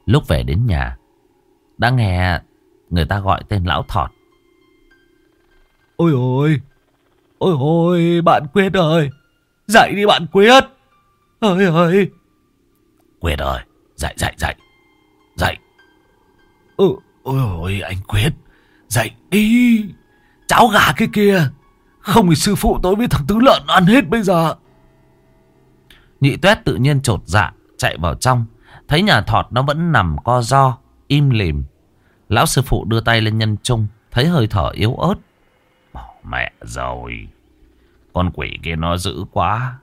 Lúc về đến nhà đã nghe người ta gọi tên lão thọt. Ôi ôi Ôi ôi bạn Quyết ơi Dậy đi bạn Quyết. Ơi ơi Quyết ơi Dậy dậy dậy Dậy. Ừ Ôi ôi anh Quyết Dậy đi. Cháo gà kia kia Không thì sư phụ tôi với thằng tứ lợn ăn hết bây giờ. Nhị tuét tự nhiên trột dạ Chạy vào trong. Thấy nhà thọt nó vẫn nằm co do Im lìm. Lão sư phụ đưa tay lên nhân trung Thấy hơi thở yếu ớt. Bỏ mẹ rồi. Con quỷ kia nó dữ quá.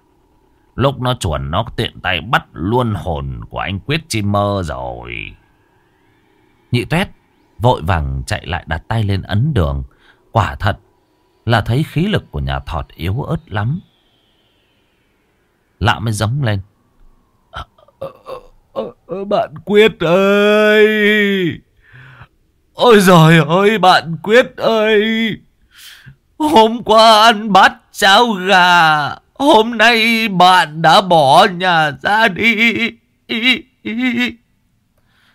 Lúc nó chuẩn nó tiện tay bắt luôn hồn của anh Quyết chim mơ rồi. Nhị tuét vội vàng chạy lại đặt tay lên ấn đường. Quả thật là thấy khí lực của nhà thọt yếu ớt lắm. Lão mới giống lên. À, ờ, ờ, ờ, Bạn Quyết ơi. Ôi giời ơi bạn Quyết ơi. Hôm qua ăn bát cháo gà Hôm nay bạn đã bỏ nhà ra đi.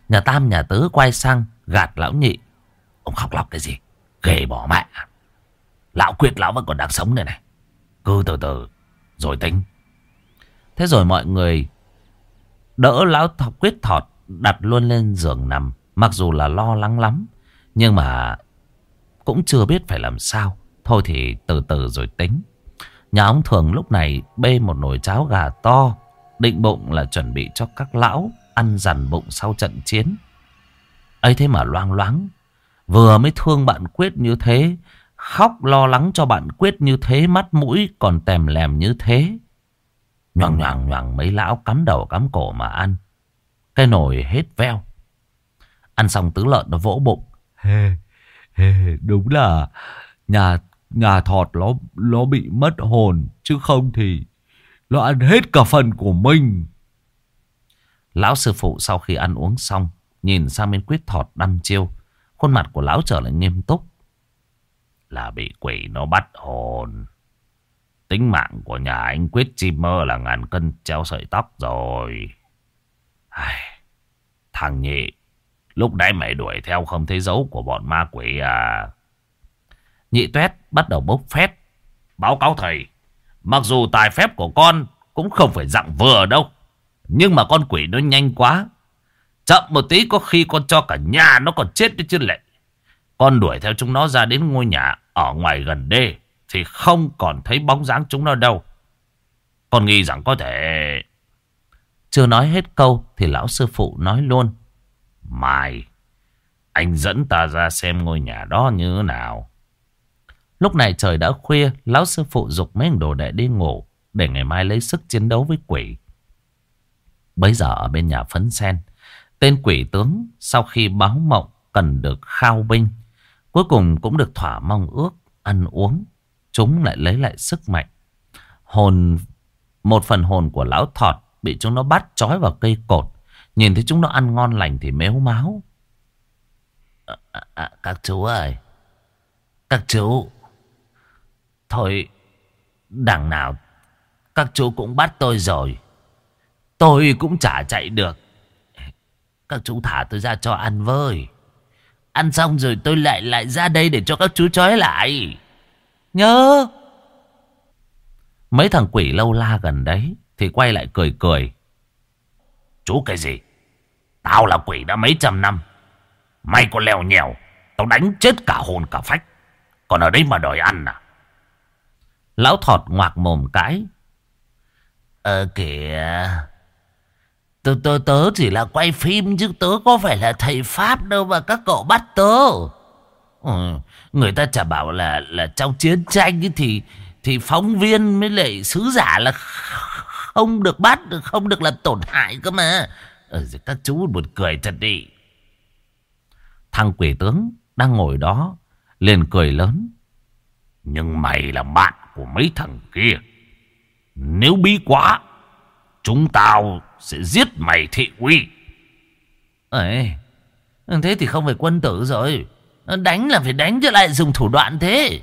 Nhà Tam nhà Tứ quay sang gạt lão nhị. Ông khóc lóc cái gì? Ghê bỏ mẹ. Lão Quyết lão vẫn còn đang sống này này. Cứ từ từ rồi tính. Thế rồi mọi người đỡ lão thọc quyết thọt đặt luôn lên giường nằm. Mặc dù là lo lắng lắm. Nhưng mà cũng chưa biết phải làm sao. Thôi thì từ từ rồi tính. Nhà ông Thường lúc này bê một nồi cháo gà to. Định bụng là chuẩn bị cho các lão ăn dằn bụng sau trận chiến. ấy thế mà loang loáng. Vừa mới thương bạn Quyết như thế. Khóc lo lắng cho bạn Quyết như thế. Mắt mũi còn tèm lèm như thế. Nhoằng nhoằng nhoằng mấy lão cắm đầu cắm cổ mà ăn. Cái nồi hết veo. Ăn xong tứ lợn nó vỗ bụng. Hê, hê, đúng là nhà nhà thọt nó nó bị mất hồn chứ không thì nó ăn hết cả phần của mình. Lão sư phụ sau khi ăn uống xong nhìn sang bên quyết thọt đăm chiêu. Khuôn mặt của lão trở lại nghiêm túc. Là bị quỷ nó bắt hồn. Tính mạng của nhà anh Quyết chim mơ là ngàn cân treo sợi tóc rồi. Ai... Thằng nhị, lúc nãy mày đuổi theo không thấy dấu của bọn ma quỷ à? Nhị tuét bắt đầu bốc phét. Báo cáo thầy, mặc dù tài phép của con cũng không phải dạng vừa đâu. Nhưng mà con quỷ nó nhanh quá. Chậm một tí có khi con cho cả nhà nó còn chết đi chứ lệ. Con đuổi theo chúng nó ra đến ngôi nhà ở ngoài gần đê thì không còn thấy bóng dáng chúng nó đâu. Con nghi rằng có thể... Chưa nói hết câu thì lão sư phụ nói luôn. Mai, anh dẫn ta ra xem ngôi nhà đó như thế nào. Lúc này trời đã khuya, lão sư phụ dục mấy đồ đệ đi ngủ để ngày mai lấy sức chiến đấu với quỷ. Bây giờ ở bên nhà phấn sen, tên quỷ tướng sau khi báo mộng cần được khao binh, cuối cùng cũng được thỏa mong ước, ăn uống chúng lại lấy lại sức mạnh. Hồn, một phần hồn của lão thọt bị chúng nó bắt trói vào cây cột. Nhìn thấy chúng nó ăn ngon lành thì méo máu. À, à, à, các chú ơi, các chú, thôi đằng nào các chú cũng bắt tôi rồi. Tôi cũng chả chạy được. Các chú thả tôi ra cho ăn với. Ăn xong rồi tôi lại lại ra đây để cho các chú trói lại. Nhớ. Mấy thằng quỷ lâu la gần đấy Thì quay lại cười cười. Chú cái gì? Tao là quỷ đã mấy trăm năm. Mày có leo nhèo. Tao đánh chết cả hồn cả phách. Còn ở đây mà đòi ăn à? Lão thọt ngoạc mồm cãi. Ờ kìa. Tớ, tớ, tớ chỉ là quay phim chứ tớ có phải là thầy Pháp đâu mà các cậu bắt tớ. Ừ, người ta chả bảo là là trong chiến tranh ấy thì thì phóng viên mới lại sứ giả là không được bắt, không được làm tổn hại cơ mà. Ừ, các chú buồn cười thật đi. Thằng quỷ tướng đang ngồi đó liền cười lớn. Nhưng mày là bạn của mấy thằng kia. Nếu bí quá, chúng tao sẽ giết mày thị uy. Ấy, thế thì không phải quân tử rồi. Đánh là phải đánh chứ lại dùng thủ đoạn thế.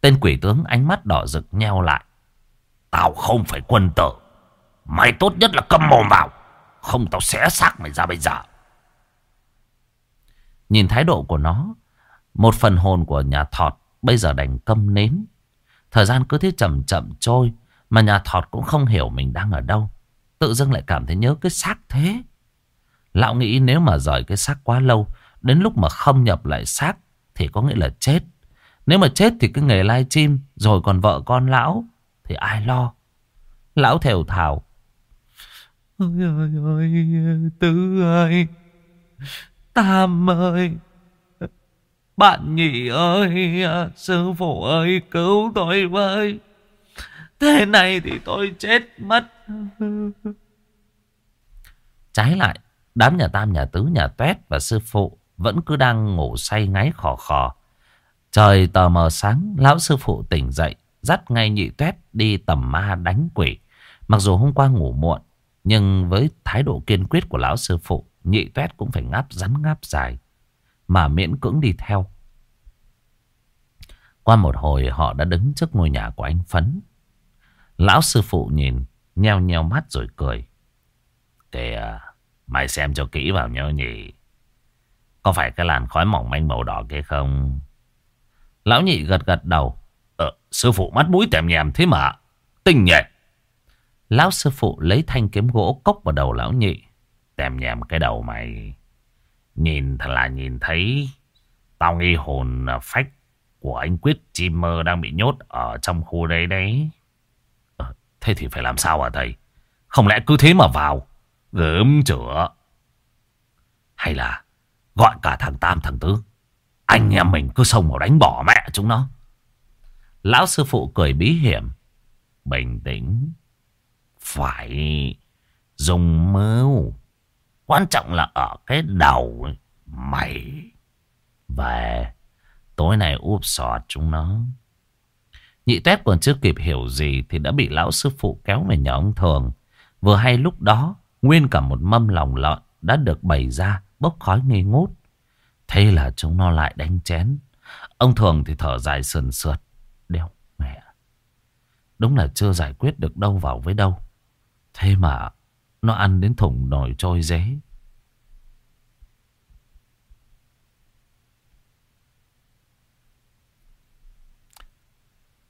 Tên quỷ tướng ánh mắt đỏ rực nheo lại. Tao không phải quân tử. Mày tốt nhất là câm mồm vào. Không tao xé xác mày ra bây giờ. Nhìn thái độ của nó, một phần hồn của nhà thọt bây giờ đành câm nến. Thời gian cứ thế chậm chậm trôi, mà nhà thọt cũng không hiểu mình đang ở đâu. Tự dưng lại cảm thấy nhớ cái xác thế. Lão nghĩ nếu mà rời cái xác quá lâu, đến lúc mà không nhập lại xác thì có nghĩa là chết. Nếu mà chết thì cái nghề lai chim, rồi còn vợ con lão, thì ai lo. Lão thều thào. Ôi ơi ơi, Tư ơi, Tam ơi, bạn nhị ơi, sư phụ ơi, cứu tôi với. Thế này thì tôi chết mất. Trái lại, đám nhà tam, nhà tứ, nhà tuét và sư phụ vẫn cứ đang ngủ say ngáy khò khò. Trời tờ mờ sáng, lão sư phụ tỉnh dậy, dắt ngay nhị tuét đi tầm ma đánh quỷ. Mặc dù hôm qua ngủ muộn, nhưng với thái độ kiên quyết của lão sư phụ, nhị tuét cũng phải ngáp rắn ngáp dài, mà miễn cưỡng đi theo. Qua một hồi họ đã đứng trước ngôi nhà của anh Phấn. Lão sư phụ nhìn, nheo nheo mắt rồi cười. Kìa, mày xem cho kỹ vào nhớ nhỉ. Có phải cái làn khói mỏng manh màu đỏ kia không? Lão nhị gật gật đầu. Ờ, sư phụ mắt mũi tèm nhèm thế mà. Tinh nhẹ. Lão sư phụ lấy thanh kiếm gỗ cốc vào đầu lão nhị. Tèm nhèm cái đầu mày. Nhìn thật là nhìn thấy. Tao nghi hồn phách của anh Quyết Chimmer đang bị nhốt ở trong khu đấy đấy. Ờ, thế thì phải làm sao hả thầy? Không lẽ cứ thế mà vào? Gớm chữa. Hay là gọi cả thằng Tam thằng Tứ. Anh em mình cứ xông vào đánh bỏ mẹ chúng nó. Lão sư phụ cười bí hiểm. Bình tĩnh. Phải dùng mưu. Quan trọng là ở cái đầu mày. Về. Tối nay úp sọt chúng nó. Nhị tép còn chưa kịp hiểu gì thì đã bị lão sư phụ kéo về nhà ông Thường. Vừa hay lúc đó, nguyên cả một mâm lòng lợn đã được bày ra, bốc khói nghi ngút. Thế là chúng nó lại đánh chén. Ông Thường thì thở dài sườn sượt. đéo mẹ. Đúng là chưa giải quyết được đâu vào với đâu. Thế mà nó ăn đến thùng nồi trôi dế.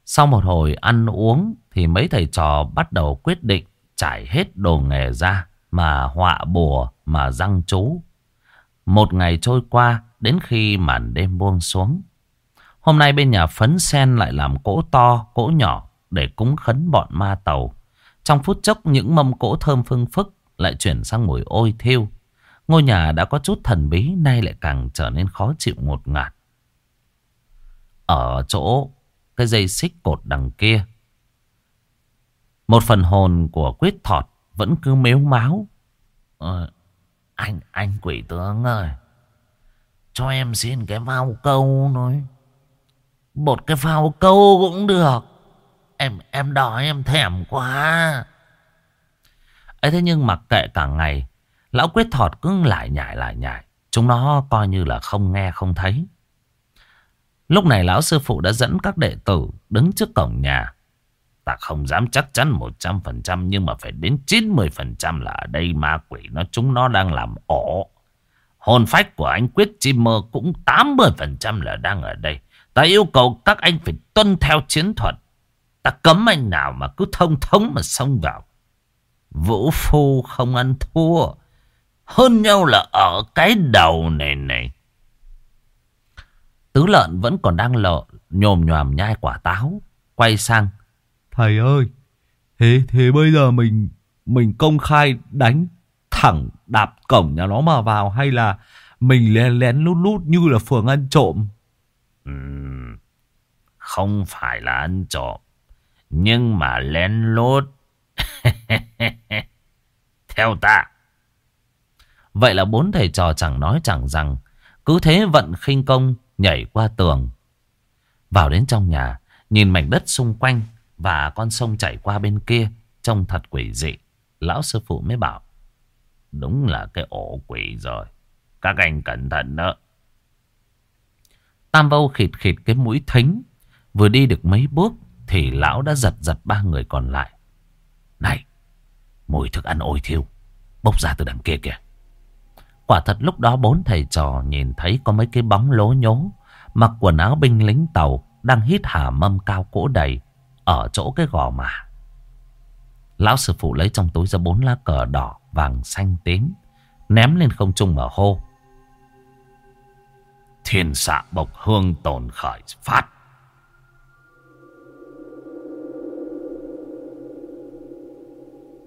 Sau một hồi ăn uống thì mấy thầy trò bắt đầu quyết định trải hết đồ nghề ra mà họa bùa, mà răng chú. Một ngày trôi qua đến khi màn đêm buông xuống. Hôm nay bên nhà phấn sen lại làm cỗ to, cỗ nhỏ để cúng khấn bọn ma tàu. Trong phút chốc những mâm cỗ thơm phương phức lại chuyển sang mùi ôi thiêu. Ngôi nhà đã có chút thần bí nay lại càng trở nên khó chịu ngột ngạt. Ở chỗ cái dây xích cột đằng kia. Một phần hồn của quyết thọt vẫn cứ mếu máu. Ờ, anh, anh quỷ tướng ơi. Cho em xin cái phao câu nói Một cái phao câu cũng được. Em em đói em thèm quá. ấy thế nhưng mặc kệ cả ngày, lão quyết thọt cứ lại nhảy lại nhảy. Chúng nó coi như là không nghe không thấy. Lúc này lão sư phụ đã dẫn các đệ tử đứng trước cổng nhà. Ta không dám chắc chắn 100% nhưng mà phải đến 90% là ở đây ma quỷ nó, chúng nó đang làm ổ. Hồn phách của anh Quyết Chim Mơ cũng 80% là đang ở đây. Ta yêu cầu các anh phải tuân theo chiến thuật. Ta cấm anh nào mà cứ thông thống mà xông vào. Vũ phu không ăn thua. Hơn nhau là ở cái đầu này này. Tứ lợn vẫn còn đang lợ, nhồm nhòm nhai quả táo. Quay sang. Thầy ơi, thế thế bây giờ mình mình công khai đánh thẳng đạp cổng nhà nó mà vào hay là Mình lén lén lút lút như là phường ăn trộm. Không phải là ăn trộm. Nhưng mà lén lút. Theo ta. Vậy là bốn thầy trò chẳng nói chẳng rằng. Cứ thế vận khinh công nhảy qua tường. Vào đến trong nhà. Nhìn mảnh đất xung quanh. Và con sông chảy qua bên kia. Trông thật quỷ dị. Lão sư phụ mới bảo. Đúng là cái ổ quỷ rồi. Các anh cẩn thận đó. Tam Vâu khịt khịt cái mũi thính. Vừa đi được mấy bước thì lão đã giật giật ba người còn lại. Này, mùi thức ăn ôi thiêu. Bốc ra từ đằng kia kìa. Quả thật lúc đó bốn thầy trò nhìn thấy có mấy cái bóng lố nhố. Mặc quần áo binh lính tàu đang hít hà mâm cao cỗ đầy ở chỗ cái gò mà. Lão sư phụ lấy trong túi ra bốn lá cờ đỏ, vàng, xanh, tím. Ném lên không trung mà hô. Thiên xạ bộc hương tồn khởi phát.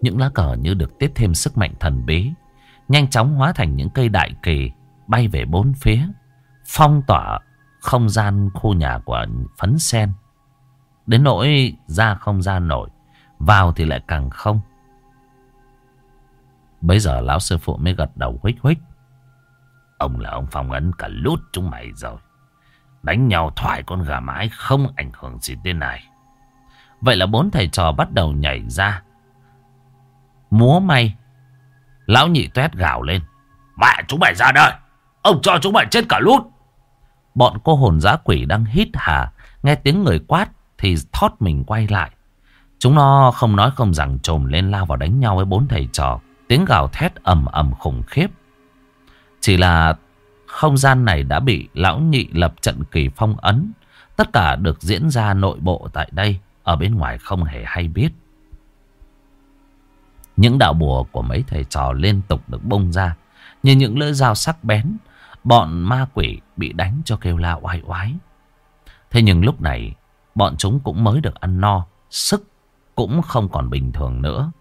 Những lá cờ như được tiếp thêm sức mạnh thần bí. Nhanh chóng hóa thành những cây đại kỳ bay về bốn phía. Phong tỏa không gian khu nhà của phấn sen. Đến nỗi ra không ra nổi. Vào thì lại càng không. Bây giờ lão sư phụ mới gật đầu huých huých. Ông là ông phong ấn cả lút chúng mày rồi. Đánh nhau thoải con gà mái không ảnh hưởng gì đến này. Vậy là bốn thầy trò bắt đầu nhảy ra. Múa may. Lão nhị tuét gào lên. Mẹ chúng mày ra đây. Ông cho chúng mày chết cả lút. Bọn cô hồn dã quỷ đang hít hà. Nghe tiếng người quát thì thót mình quay lại. Chúng nó không nói không rằng trồm lên lao vào đánh nhau với bốn thầy trò. Tiếng gào thét ầm ầm khủng khiếp. Chỉ là không gian này đã bị lão nhị lập trận kỳ phong ấn. Tất cả được diễn ra nội bộ tại đây. Ở bên ngoài không hề hay biết. Những đạo bùa của mấy thầy trò liên tục được bông ra. Như những lưỡi dao sắc bén. Bọn ma quỷ bị đánh cho kêu la oai oái. Thế nhưng lúc này bọn chúng cũng mới được ăn no. Sức cũng không còn bình thường nữa.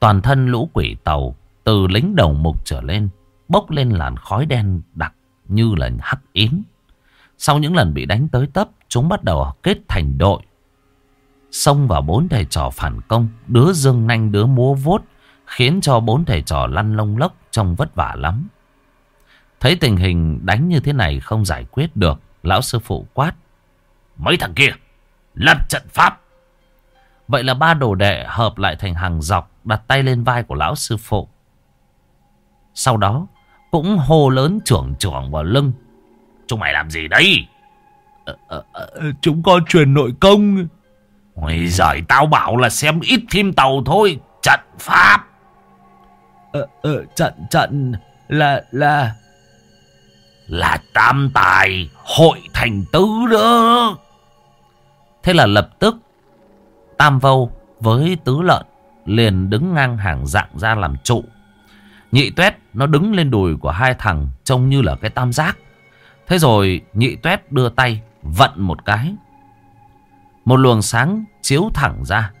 Toàn thân lũ quỷ tàu từ lính đầu mục trở lên bốc lên làn khói đen đặc như là hắc yến. Sau những lần bị đánh tới tấp, chúng bắt đầu kết thành đội. Xông vào bốn thầy trò phản công, đứa dương nanh đứa múa vốt, khiến cho bốn thầy trò lăn lông lốc trông vất vả lắm. Thấy tình hình đánh như thế này không giải quyết được, lão sư phụ quát. Mấy thằng kia, lập trận pháp. Vậy là ba đồ đệ hợp lại thành hàng dọc, đặt tay lên vai của lão sư phụ. Sau đó, cũng hô lớn trưởng trưởng vào lưng. Chúng mày làm gì đấy? Ờ, ờ, ờ, chúng con truyền nội công. Ôi giời, tao bảo là xem ít phim tàu thôi. Trận pháp. Ờ, ờ, trận, trận là, là... Là tam tài hội thành tứ đó. Thế là lập tức, Tam Vâu với Tứ Lợn liền đứng ngang hàng dạng ra làm trụ. Nhị Tuét nó đứng lên đùi của hai thằng trông như là cái tam giác. Thế rồi nhị Tuét đưa tay vận một cái. Một luồng sáng chiếu thẳng ra.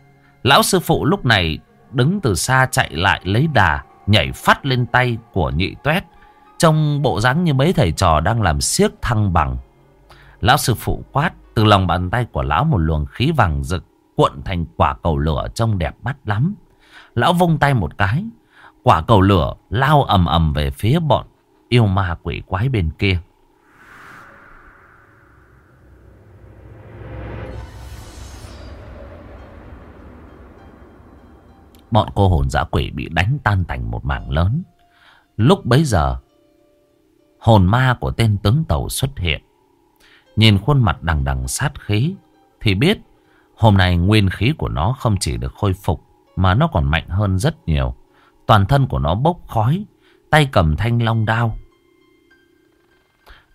Lão sư phụ lúc này đứng từ xa chạy lại lấy đà nhảy phát lên tay của nhị Tuét. Trong bộ dáng như mấy thầy trò đang làm siếc thăng bằng. Lão sư phụ quát từ lòng bàn tay của lão một luồng khí vàng rực cuộn thành quả cầu lửa trông đẹp mắt lắm. Lão vung tay một cái, quả cầu lửa lao ầm ầm về phía bọn yêu ma quỷ quái bên kia. Bọn cô hồn dã quỷ bị đánh tan thành một mảng lớn. Lúc bấy giờ, hồn ma của tên tướng tàu xuất hiện. Nhìn khuôn mặt đằng đằng sát khí, thì biết hôm nay nguyên khí của nó không chỉ được khôi phục, mà nó còn mạnh hơn rất nhiều. Toàn thân của nó bốc khói, tay cầm thanh long đao.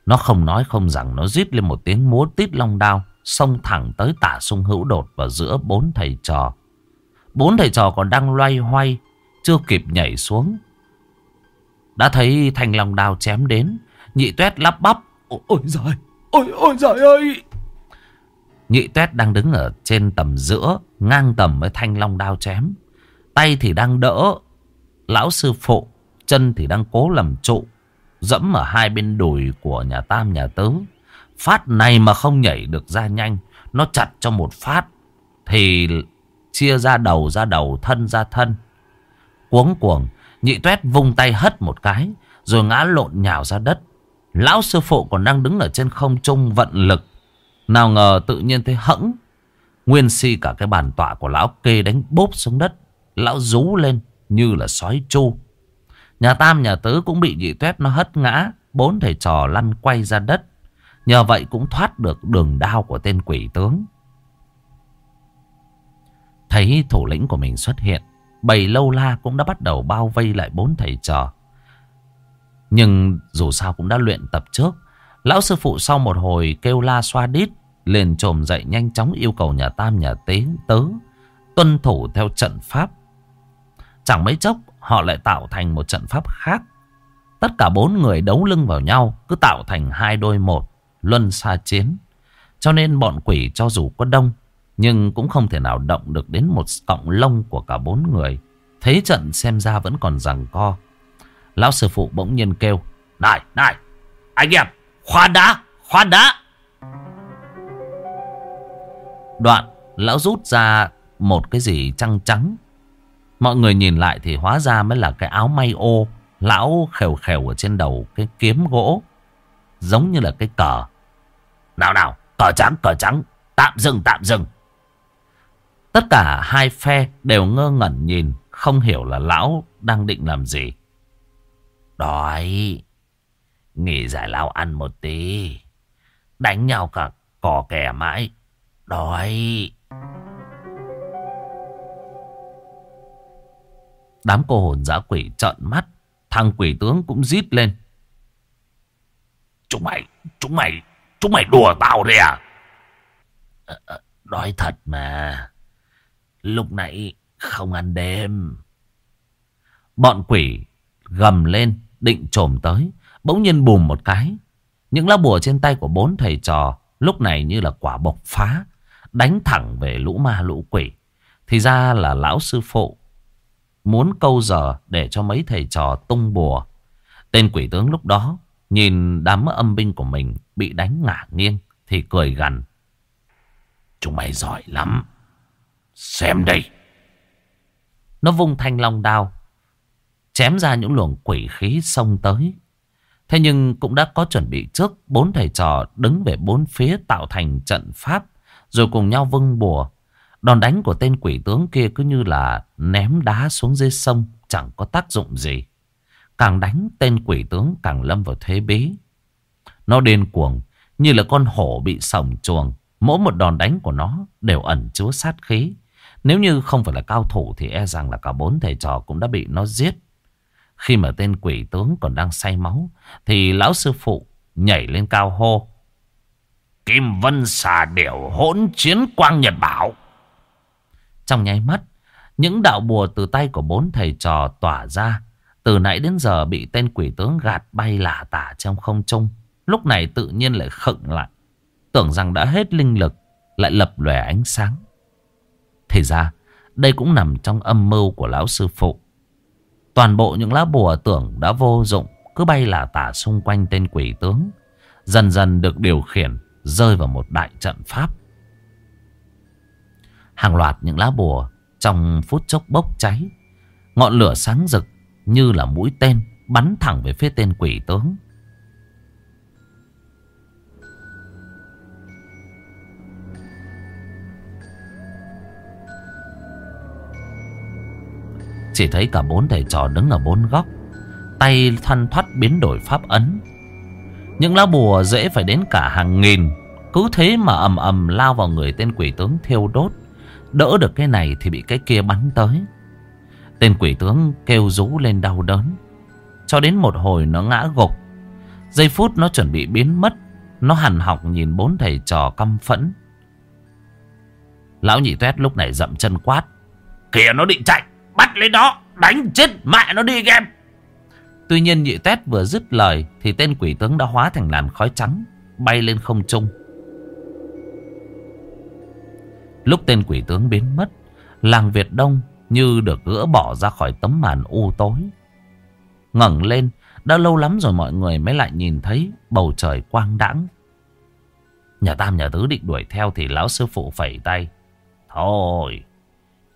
Nó không nói không rằng, nó rít lên một tiếng múa tít long đao, xông thẳng tới tả sung hữu đột vào giữa bốn thầy trò. Bốn thầy trò còn đang loay hoay, chưa kịp nhảy xuống. Đã thấy thanh long đao chém đến, nhị tuét lắp bắp. Ôi, ôi giời, ôi, ôi giời ơi! Nhị tuét đang đứng ở trên tầm giữa, ngang tầm với thanh long đao chém. Tay thì đang đỡ lão sư phụ, chân thì đang cố làm trụ. dẫm ở hai bên đùi của nhà Tam nhà Tứ. Phát này mà không nhảy được ra nhanh, nó chặt cho một phát thì chia ra đầu ra đầu, thân ra thân. Cuống cuồng, nhị tuét vung tay hất một cái, rồi ngã lộn nhào ra đất. Lão sư phụ còn đang đứng ở trên không trung vận lực. Nào ngờ tự nhiên thấy hẫng. Nguyên si cả cái bàn tọa của lão kê đánh bốp xuống đất. Lão rú lên như là sói chu. Nhà Tam, nhà Tứ cũng bị nhị tuét nó hất ngã. Bốn thầy trò lăn quay ra đất. Nhờ vậy cũng thoát được đường đao của tên quỷ tướng. Thấy thủ lĩnh của mình xuất hiện. Bầy lâu la cũng đã bắt đầu bao vây lại bốn thầy trò. Nhưng dù sao cũng đã luyện tập trước. Lão sư phụ sau một hồi kêu la xoa đít. Liền trồm dậy nhanh chóng yêu cầu nhà Tam, nhà Tế tớ. Tuân thủ theo trận pháp. Chẳng mấy chốc, họ lại tạo thành một trận pháp khác. Tất cả bốn người đấu lưng vào nhau. Cứ tạo thành hai đôi một. Luân xa chiến. Cho nên bọn quỷ cho dù có đông. Nhưng cũng không thể nào động được đến một cọng lông của cả bốn người. Thế trận xem ra vẫn còn rằng co. Lão sư phụ bỗng nhiên kêu. Này, này, anh em, khoan đã, khoan đã. Đoạn, lão rút ra một cái gì trăng trắng. Mọi người nhìn lại thì hóa ra mới là cái áo may ô. Lão khều khều ở trên đầu cái kiếm gỗ. Giống như là cái cờ. Nào nào, cờ trắng, cờ trắng. Tạm dừng, tạm dừng. Tất cả hai phe đều ngơ ngẩn nhìn. Không hiểu là lão đang định làm gì. Đói. Nghỉ giải lao ăn một tí. Đánh nhau cả cò kè mãi. Đói. Đám cô hồn dã quỷ trợn mắt. Thằng quỷ tướng cũng rít lên. Chúng mày, chúng mày, chúng mày đùa tao đấy à ờ, ờ, đói thật mà. Lúc nãy không ăn đêm. Bọn quỷ gầm lên định trồm tới. Bỗng nhiên bùm một cái. Những lá bùa trên tay của bốn thầy trò lúc này như là quả bộc phá. Đánh thẳng về lũ ma lũ quỷ. Thì ra là lão sư phụ. Muốn câu giờ để cho mấy thầy trò tung bùa. Tên quỷ tướng lúc đó nhìn đám âm binh của mình bị đánh ngả nghiêng thì cười gằn. Chúng mày giỏi lắm. Xem đây. Nó vung thanh long đao Chém ra những luồng quỷ khí xông tới. Thế nhưng cũng đã có chuẩn bị trước. Bốn thầy trò đứng về bốn phía tạo thành trận pháp. Rồi cùng nhau vâng bùa. Đòn đánh của tên quỷ tướng kia cứ như là ném đá xuống dưới sông. Chẳng có tác dụng gì. Càng đánh, tên quỷ tướng càng lâm vào thế bí. Nó điên cuồng, như là con hổ bị sổng chuồng. Mỗi một đòn đánh của nó đều ẩn chứa sát khí. Nếu như không phải là cao thủ thì e rằng là cả bốn thầy trò cũng đã bị nó giết. Khi mà tên quỷ tướng còn đang say máu, Thì lão sư phụ nhảy lên cao hô, Kim Vân xà điểu hỗn chiến quang nhật bảo. Trong nháy mắt, Những đạo bùa từ tay của bốn thầy trò tỏa ra. Từ nãy đến giờ bị tên quỷ tướng gạt bay lả tả trong không trung, Lúc này tự nhiên lại khựng lại. Tưởng rằng đã hết linh lực, Lại lập lòe ánh sáng. Thì ra, Đây cũng nằm trong âm mưu của lão sư phụ. Toàn bộ những lá bùa tưởng đã vô dụng, Cứ bay là tả xung quanh tên quỷ tướng, Dần dần được điều khiển, Rơi vào một đại trận pháp. Hàng loạt những lá bùa Trong phút chốc bốc cháy, Ngọn lửa sáng rực Như là mũi tên Bắn thẳng về phía tên quỷ tướng. Chỉ thấy cả bốn thầy trò đứng ở bốn góc. Tay thoăn thoắt biến đổi pháp ấn. Những lá bùa dễ phải đến cả hàng nghìn. Cứ thế mà ầm ầm lao vào người tên quỷ tướng thiêu đốt. Đỡ được cái này thì bị cái kia bắn tới. Tên quỷ tướng kêu rú lên đau đớn. Cho đến một hồi nó ngã gục. Giây phút nó chuẩn bị biến mất. Nó hằn học nhìn bốn thầy trò căm phẫn. Lão nhị tuét lúc này dậm chân quát. Kìa, nó định chạy! Bắt lấy nó Đánh chết mẹ nó đi game Tuy nhiên nhị tét vừa dứt lời Thì tên quỷ tướng đã hóa thành làn khói trắng Bay lên không trung Lúc tên quỷ tướng biến mất Làng Việt Đông như được gỡ bỏ ra khỏi tấm màn u tối ngẩng lên Đã lâu lắm rồi mọi người mới lại nhìn thấy bầu trời quang đãng. Nhà Tam nhà Tứ định đuổi theo thì lão sư phụ phẩy tay. Thôi,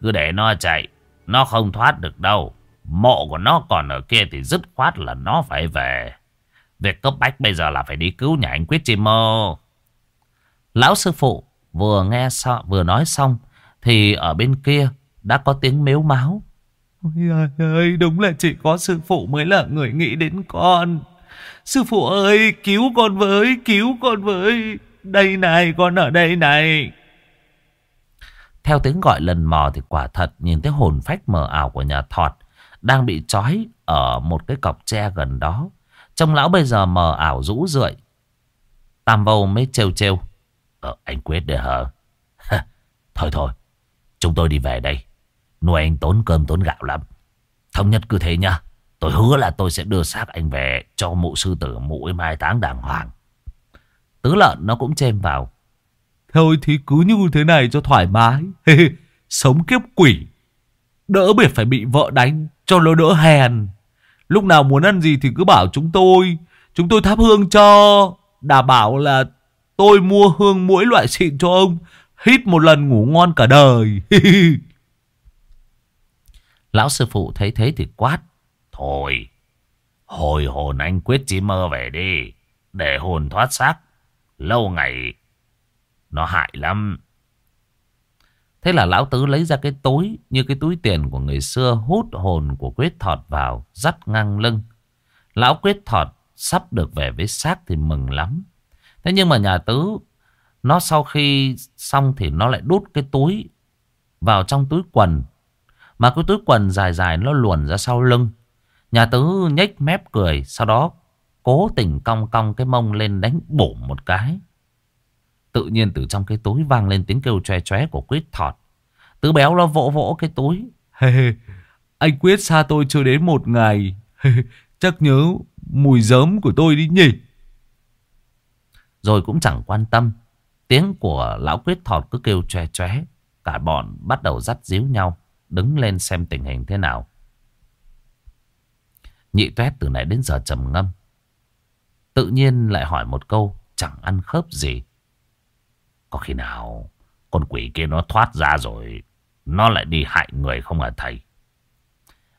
cứ để nó chạy, nó không thoát được đâu. Mộ của nó còn ở kia thì dứt khoát là nó phải về. Việc cấp bách bây giờ là phải đi cứu nhà anh Quyết Chi Mơ. Lão sư phụ vừa nghe so, vừa nói xong thì ở bên kia đã có tiếng mếu máu. Ôi ơi, đúng là chỉ có sư phụ mới là người nghĩ đến con. Sư phụ ơi, cứu con với, cứu con với. Đây này, con ở đây này. Theo tiếng gọi lần mò thì quả thật nhìn thấy hồn phách mờ ảo của nhà thọt đang bị trói ở một cái cọc tre gần đó. Trông lão bây giờ mờ ảo rũ rượi. Tam Vâu mới trêu trêu. Ờ, anh quyết để hả? thôi thôi, chúng tôi đi về đây. Nuôi anh tốn cơm tốn gạo lắm. Thống nhất cứ thế nhá. Tôi hứa là tôi sẽ đưa xác anh về cho mụ sư tử mụ mai táng đàng hoàng. Tứ lợn nó cũng chêm vào. Thôi thì cứ như thế này cho thoải mái. Sống kiếp quỷ. Đỡ biệt phải bị vợ đánh cho nó đỡ hèn. Lúc nào muốn ăn gì thì cứ bảo chúng tôi. Chúng tôi thắp hương cho. Đảm bảo là tôi mua hương mỗi loại xịn cho ông. Hít một lần ngủ ngon cả đời. Lão sư phụ thấy thế thì quát. Thôi, hồi hồn anh quyết chỉ mơ về đi. Để hồn thoát xác. Lâu ngày, nó hại lắm. Thế là lão tứ lấy ra cái túi như cái túi tiền của người xưa hút hồn của quyết thọt vào, dắt ngang lưng. Lão quyết thọt sắp được về với xác thì mừng lắm. Thế nhưng mà nhà tứ, nó sau khi xong thì nó lại đút cái túi vào trong túi quần. Mà cái túi quần dài dài nó luồn ra sau lưng. Nhà tứ nhếch mép cười, sau đó cố tình cong cong cái mông lên đánh bổ một cái. Tự nhiên từ trong cái túi vang lên tiếng kêu choe choé của Quyết thọt. Tứ béo nó vỗ vỗ cái túi. Anh Quyết xa tôi chưa đến một ngày. Chắc nhớ mùi giấm của tôi đi nhỉ. Rồi cũng chẳng quan tâm. Tiếng của lão Quyết thọt cứ kêu choe choé. Cả bọn bắt đầu dắt díu nhau. Đứng lên xem tình hình thế nào. Nhị tuét từ nãy đến giờ trầm ngâm. Tự nhiên lại hỏi một câu, chẳng ăn khớp gì. Có khi nào con quỷ kia nó thoát ra rồi, Nó lại đi hại người không hả thầy?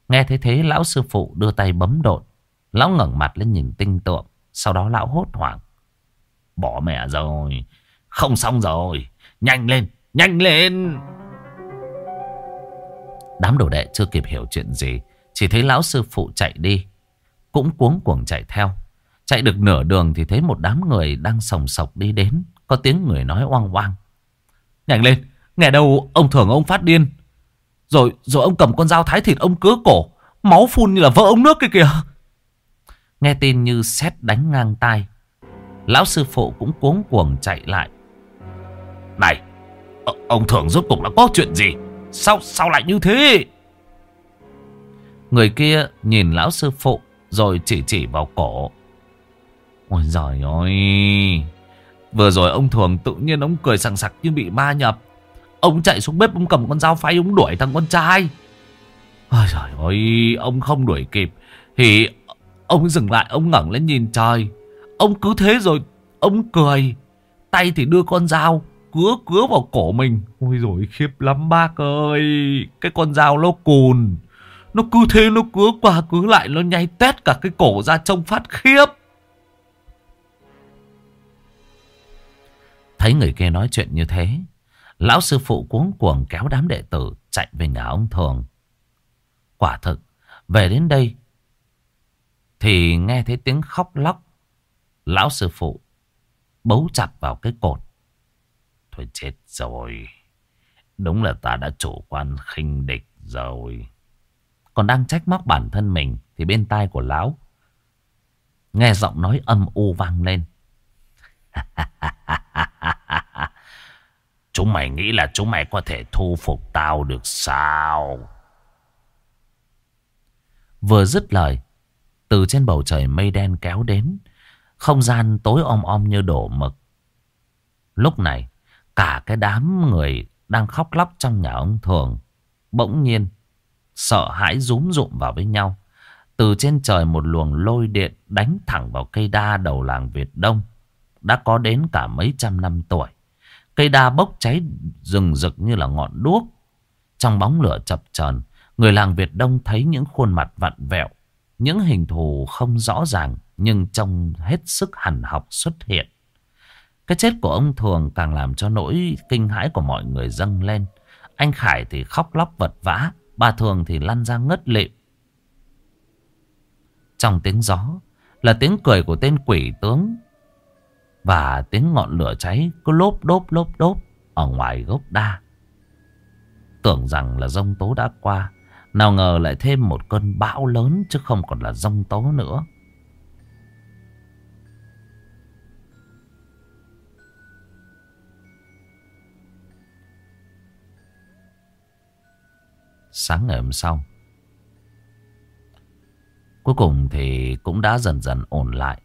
Nghe thế thế, lão sư phụ đưa tay bấm đột Lão ngẩng mặt lên nhìn tinh tượng, Sau đó lão hốt hoảng. Bỏ mẹ rồi, Không xong rồi, Nhanh lên Nhanh lên! Đám đồ đệ chưa kịp hiểu chuyện gì, Chỉ thấy lão sư phụ chạy đi. Cũng cuống cuồng chạy theo. Chạy được nửa đường thì thấy một đám người đang sòng sọc đi đến. Có tiếng người nói oang oang Nhanh lên, nghe đâu ông thường ông phát điên. Rồi rồi ông cầm con dao thái thịt ông cứa cổ, máu phun như là vỡ ống nước kia kìa. Nghe tin như sét đánh ngang tai. Lão sư phụ cũng cuống cuồng chạy lại. Này, ờ, ông thường rốt cuộc là có chuyện gì? Sao sao lại như thế? Người kia nhìn lão sư phụ rồi chỉ chỉ vào cổ. Ôi giời ơi, Vừa rồi ông Thường tự nhiên ông cười sằng sặc như bị ma nhập. Ông chạy xuống bếp ông cầm con dao phay ông đuổi thằng con trai. Ôi trời ơi, ông không đuổi kịp. Thì ông dừng lại, ông ngẩng lên nhìn trời. Ông cứ thế rồi, ông cười. Tay thì đưa con dao, cứa cứa vào cổ mình. Ôi rồi khiếp lắm bác ơi. Cái con dao nó cùn. Nó cứ thế nó cứa qua cứa lại, nó nhay tét cả cái cổ ra trông phát khiếp. Thấy người kia nói chuyện như thế, lão sư phụ cuống cuồng kéo đám đệ tử chạy về nhà ông Thường. Quả thực, về đến đây thì nghe thấy tiếng khóc lóc. Lão sư phụ bấu chặt vào cái cột. Thôi chết rồi. Đúng là ta đã chủ quan khinh địch rồi. Còn đang trách móc bản thân mình thì bên tai của lão nghe giọng nói âm u vang lên. chúng mày nghĩ là chúng mày có thể thu phục tao được sao? Vừa dứt lời, từ trên bầu trời mây đen kéo đến, không gian tối om om như đổ mực. Lúc này, cả cái đám người đang khóc lóc trong nhà ông Thường, bỗng nhiên, sợ hãi rúm rụm vào với nhau. Từ trên trời một luồng lôi điện đánh thẳng vào cây đa đầu làng Việt Đông. Đã có đến cả mấy trăm năm tuổi. Cây đa bốc cháy rừng rực như là ngọn đuốc. Trong bóng lửa chập chờn người làng Việt Đông thấy những khuôn mặt vặn vẹo. Những hình thù không rõ ràng nhưng trông hết sức hằn học xuất hiện. Cái chết của ông Thường càng làm cho nỗi kinh hãi của mọi người dâng lên. Anh Khải thì khóc lóc vật vã, bà Thường thì lăn ra ngất lịm. Trong tiếng gió là tiếng cười của tên quỷ tướng và tiếng ngọn lửa cháy cứ lốp đốp lốp đốp ở ngoài gốc đa. Tưởng rằng là rông tố đã qua, nào ngờ lại thêm một cơn bão lớn chứ không còn là rông tố nữa. Sáng ngày hôm sau Cuối cùng thì cũng đã dần dần ổn lại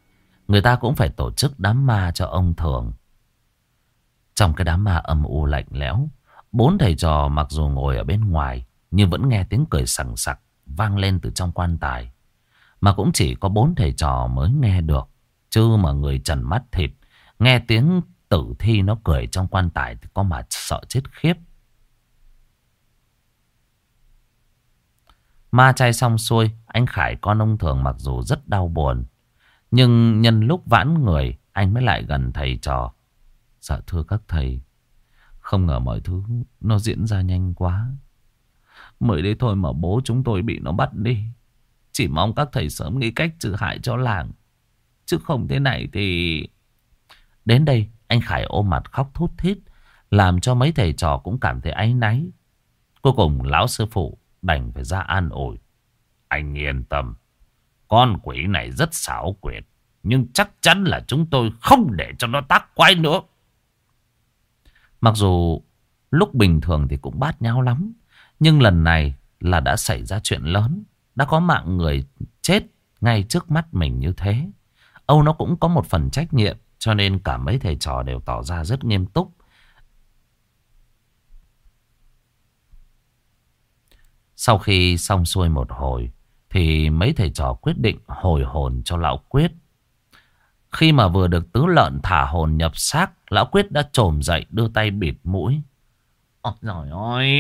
Người ta cũng phải tổ chức đám ma cho ông Thường Trong cái đám ma âm u lạnh lẽo Bốn thầy trò mặc dù ngồi ở bên ngoài Nhưng vẫn nghe tiếng cười sằng sặc Vang lên từ trong quan tài Mà cũng chỉ có bốn thầy trò mới nghe được Chứ mà người trần mắt thịt Nghe tiếng tử thi nó cười trong quan tài Thì có mà sợ chết khiếp Ma chay xong xuôi, anh Khải con ông Thường mặc dù rất đau buồn. Nhưng nhân lúc vãn người, anh mới lại gần thầy trò. Dạ thưa các thầy, không ngờ mọi thứ nó diễn ra nhanh quá. Mới đây thôi mà bố chúng tôi bị nó bắt đi. Chỉ mong các thầy sớm nghĩ cách trừ hại cho làng. Chứ không thế này thì... Đến đây, anh Khải ôm mặt khóc thút thít. Làm cho mấy thầy trò cũng cảm thấy áy náy. Cuối cùng lão sư phụ đành phải ra an ủi. Anh yên tâm, con quỷ này rất xảo quyệt, nhưng chắc chắn là chúng tôi không để cho nó tác quái nữa. Mặc dù lúc bình thường thì cũng bát nhau lắm, nhưng lần này là đã xảy ra chuyện lớn, đã có mạng người chết ngay trước mắt mình như thế. Âu nó cũng có một phần trách nhiệm, cho nên cả mấy thầy trò đều tỏ ra rất nghiêm túc. Sau khi xong xuôi một hồi thì mấy thầy trò quyết định hồi hồn cho lão Quyết. Khi mà vừa được tứ lợn thả hồn nhập xác Lão Quyết đã trồm dậy đưa tay bịt mũi. Ôi trời ơi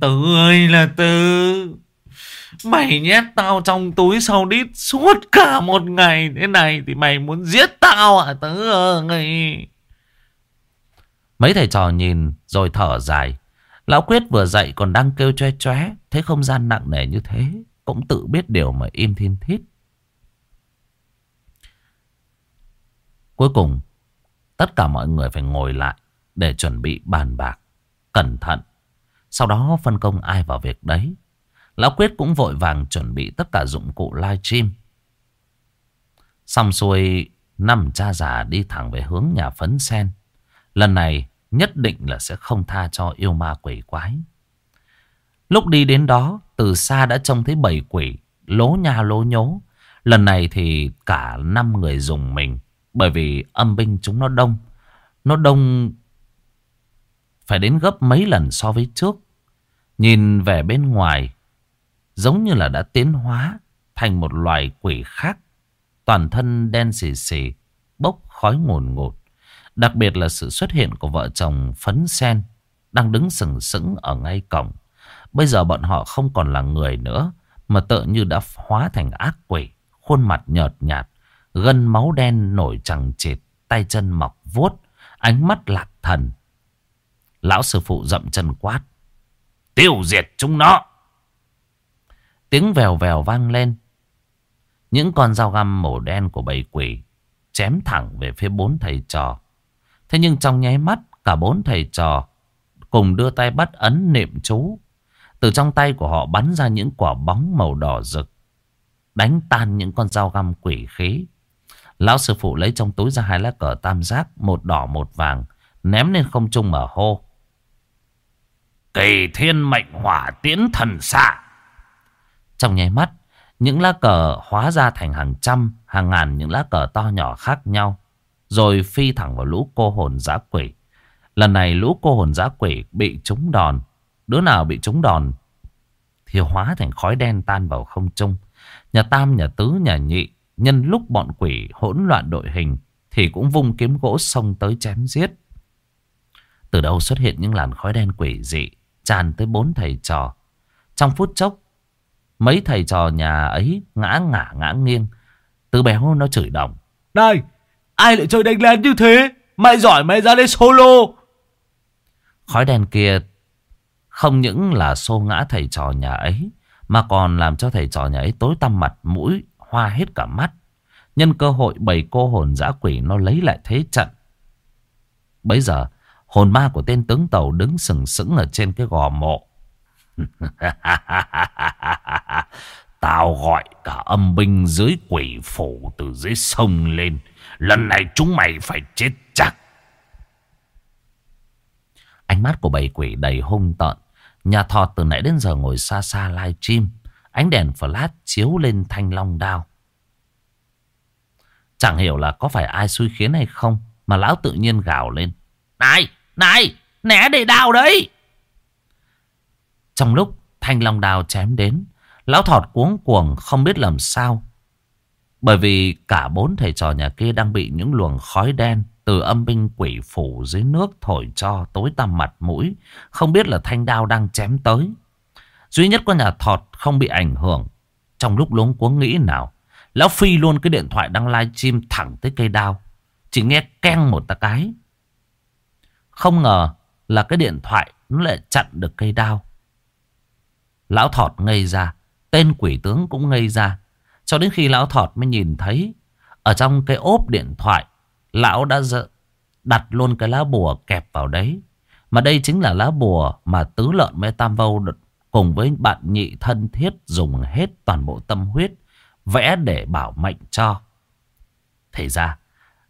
Tứ ơi là Tứ. Mày nhét tao trong túi sau đít suốt cả một ngày. Thế này Thì mày muốn giết tao à Tứ ơi? Mấy thầy trò nhìn rồi thở dài. Lão Quyết vừa dậy còn đang kêu choe choé Thấy không gian nặng nề như thế cũng tự biết điều mà im thiên thít. Cuối cùng, Tất cả mọi người phải ngồi lại Để chuẩn bị bàn bạc, Cẩn thận. Sau đó phân công ai vào việc đấy. Lão Quyết cũng vội vàng chuẩn bị tất cả dụng cụ live stream. Xong xuôi, Năm cha già đi thẳng về hướng nhà phấn sen. Lần này Nhất định là sẽ không tha cho yêu ma quỷ quái. Lúc đi đến đó, Từ xa đã trông thấy bảy quỷ, Lố nha lố nhố. Lần này thì cả năm người dùng mình, Bởi vì âm binh chúng nó đông. Nó đông Phải đến gấp mấy lần so với trước. Nhìn về bên ngoài, Giống như là đã tiến hóa Thành một loài quỷ khác. Toàn thân đen xì xì, Bốc khói ngồn ngột Đặc biệt là sự xuất hiện của vợ chồng Phấn Sen đang đứng sừng sững ở ngay cổng. Bây giờ bọn họ không còn là người nữa mà tự như đã hóa thành ác quỷ. Khuôn mặt nhợt nhạt, gân máu đen nổi chẳng chịt, tay chân mọc vuốt, ánh mắt lạc thần. Lão sư phụ dậm chân quát. Tiêu diệt chúng nó! Tiếng vèo vèo vang lên. Những con dao găm màu đen của bầy quỷ chém thẳng về phía bốn thầy trò. Thế nhưng trong nháy mắt cả bốn thầy trò cùng đưa tay bắt ấn niệm chú. Từ trong tay của họ bắn ra những quả bóng màu đỏ rực. Đánh tan những con dao găm quỷ khí. Lão sư phụ lấy trong túi ra hai lá cờ tam giác. Một đỏ một vàng. Ném lên không trung mở hô. Kỳ thiên mệnh hỏa tiến thần xạ. Trong nháy mắt. Những lá cờ hóa ra thành hàng trăm, hàng ngàn những lá cờ to nhỏ khác nhau. Rồi phi thẳng vào lũ cô hồn giã quỷ Lần này lũ cô hồn giã quỷ bị trúng đòn Đứa nào bị trúng đòn Thì hóa thành khói đen tan vào không trung. Nhà Tam, nhà Tứ, nhà Nhị Nhân lúc bọn quỷ hỗn loạn đội hình Thì cũng vung kiếm gỗ xông tới chém giết. Từ đâu xuất hiện những làn khói đen quỷ dị Tràn tới bốn thầy trò. Trong phút chốc Mấy thầy trò nhà ấy ngã ngả ngã nghiêng. Tứ béo nó chửi đồng Này Ai lại chơi đánh lén như thế? Mày giỏi mày ra đây solo. Khói đen kia không những là xô ngã thầy trò nhà ấy, Mà còn làm cho thầy trò nhà ấy tối tăm mặt, mũi, Hoa hết cả mắt Nhân cơ hội bầy cô hồn dã quỷ Nó lấy lại thế trận bây giờ, Hồn ma của tên tướng tàu đứng sừng sững Ở trên cái gò mộ Tao gọi cả âm binh dưới quỷ phủ từ dưới sông lên. Lần này chúng mày phải chết chắc. Ánh mắt của bầy quỷ đầy hung tợn. Nhà thọt từ nãy đến giờ ngồi xa xa live stream. Ánh đèn flash chiếu lên thanh long đao. Chẳng hiểu là có phải ai xui khiến hay không. Mà lão tự nhiên gào lên. Này, này, né để đào đấy. Trong lúc thanh long đao chém đến. Lão thọt cuống cuồng không biết làm sao. Bởi vì cả bốn thầy trò nhà kia đang bị những luồng khói đen từ âm binh quỷ phủ dưới nước thổi cho tối tăm mặt mũi. Không biết là thanh đao đang chém tới. Duy nhất có nhà thọt không bị ảnh hưởng. Trong lúc luống cuống nghĩ nào. Lão phi luôn cái điện thoại đang live stream thẳng tới cây đao. Chỉ nghe keng một ta cái. Không ngờ là cái điện thoại nó lại chặn được cây đao. Lão thọt ngây ra. Tên quỷ tướng cũng ngây ra. Cho đến khi lão thọt mới nhìn thấy. Ở trong cái ốp điện thoại. Lão đã đặt luôn cái lá bùa kẹp vào đấy. Mà đây chính là lá bùa mà tứ lợn mê tam vâu cùng với bạn nhị thân thiết dùng hết toàn bộ tâm huyết. Vẽ để bảo mệnh cho. Thế ra,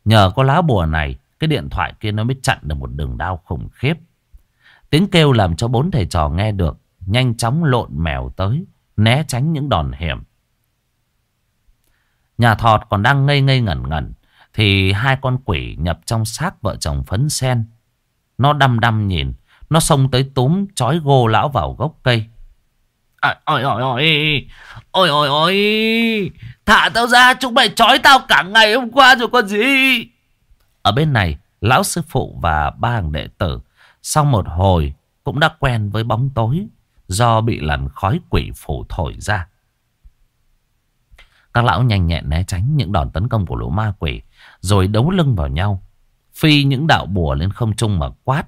nhờ có lá bùa này, cái điện thoại kia nó mới chặn được một đường đao khủng khiếp. Tiếng kêu làm cho bốn thầy trò nghe được, nhanh chóng lộn mèo tới né tránh những đòn hiểm. Nhà thọt còn đang ngây ngây ngẩn ngẩn, thì hai con quỷ nhập trong xác vợ chồng phấn sen. Nó đăm đăm nhìn, nó xông tới túm chói gô lão vào gốc cây. À, ôi ôi ôi, ôi ôi ôi, thả tao ra, chúng mày chói tao cả ngày hôm qua rồi còn gì. Ở bên này, lão sư phụ và ba hàng đệ tử, sau một hồi cũng đã quen với bóng tối do bị làn khói quỷ phủ thổi ra. Các lão nhanh nhẹn né tránh những đòn tấn công của lũ ma quỷ, rồi đấu lưng vào nhau, phi những đạo bùa lên không trung mà quát.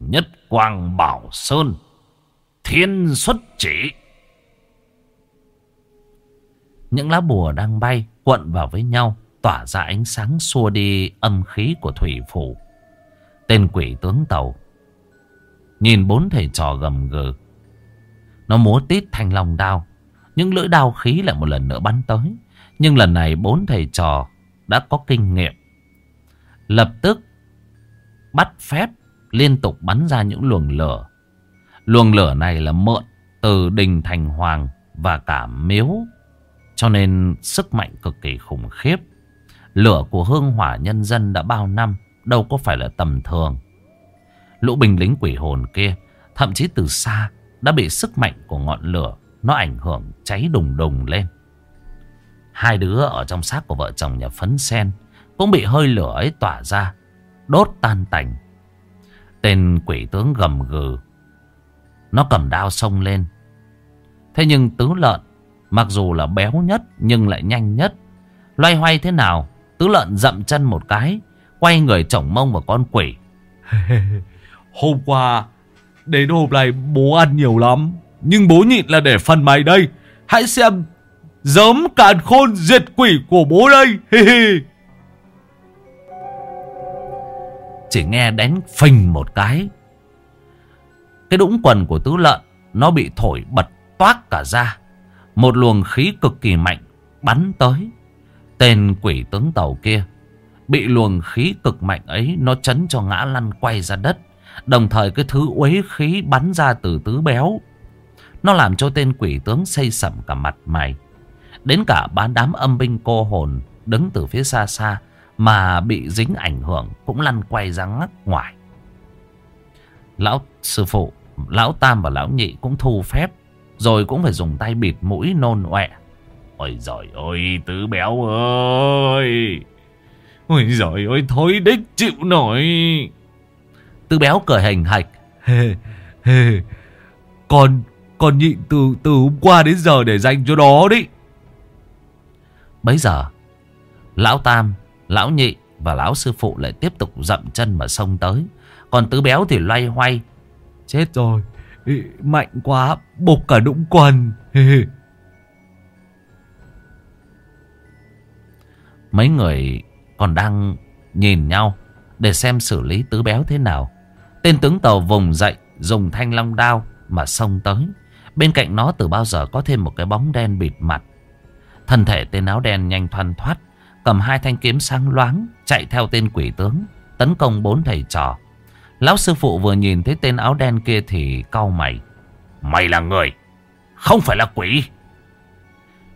Nhất quang bảo sơn, thiên xuất chỉ. Những lá bùa đang bay, Quận vào với nhau, tỏa ra ánh sáng xua đi âm khí của thủy phủ. Tên quỷ tướng tàu Nhìn bốn thầy trò gầm gừ nó múa tít thanh long đao. Những lưỡi đao khí lại một lần nữa bắn tới. Nhưng lần này bốn thầy trò đã có kinh nghiệm. Lập tức bắt phép liên tục bắn ra những luồng lửa. Luồng lửa này là mượn từ đình thành hoàng và cả miếu. Cho nên sức mạnh cực kỳ khủng khiếp. Lửa của hương hỏa nhân dân đã bao năm, đâu có phải là tầm thường. Lũ binh lính quỷ hồn kia, thậm chí từ xa, đã bị sức mạnh của ngọn lửa nó ảnh hưởng cháy đùng đùng lên. Hai đứa ở trong xác của vợ chồng nhà phấn sen cũng bị hơi lửa ấy tỏa ra, đốt tan tành. Tên quỷ tướng gầm gừ, nó cầm đao xông lên. Thế nhưng tứ lợn, mặc dù là béo nhất nhưng lại nhanh nhất. Loay hoay thế nào, tứ lợn dậm chân một cái, quay người chổng mông vào con quỷ. Hôm qua Đến hôm nay bố ăn nhiều lắm Nhưng bố nhịn là để phần mày đây Hãy xem Giớm càn khôn diệt quỷ của bố đây Chỉ nghe đánh phình một cái. Cái đũng quần của tứ lợn, Nó bị thổi bật toát cả ra. Một luồng khí cực kỳ mạnh Bắn tới. Tên quỷ tướng tàu kia Bị luồng khí cực mạnh ấy Nó chấn cho ngã lăn quay ra đất. Đồng thời cái thứ uế khí bắn ra từ tứ béo. Nó làm cho tên quỷ tướng xây sẩm cả mặt mày. Đến cả bán đám âm binh cô hồn Đứng từ phía xa xa Mà bị dính ảnh hưởng Cũng lăn quay ra ngắt ngoài. Lão sư phụ, Lão Tam và Lão Nhị cũng thu phép, Rồi cũng phải dùng tay bịt mũi nôn ọe. Ôi giời ơi, tứ béo ơi! Ôi giời ơi thôi đích chịu nổi! Tứ béo cười hành hạch. Hề hề Con Con nhịn từ từ hôm qua đến giờ để dành cho đó đấy. Bấy giờ Lão Tam Lão Nhị và lão sư phụ lại tiếp tục dậm chân mà xông tới Còn tứ béo thì loay hoay Chết rồi Mạnh quá Bục cả đũng quần Mấy người còn đang nhìn nhau để xem xử lý tứ béo thế nào. Tên tướng tàu vùng dậy dùng thanh long đao mà xông tới. Bên cạnh nó từ bao giờ có thêm một cái bóng đen bịt mặt. Thân thể tên áo đen nhanh thoăn thoát, cầm hai thanh kiếm sáng loáng, chạy theo tên quỷ tướng, tấn công bốn thầy trò. Lão sư phụ vừa nhìn thấy tên áo đen kia thì cau mày. Mày là người, không phải là quỷ.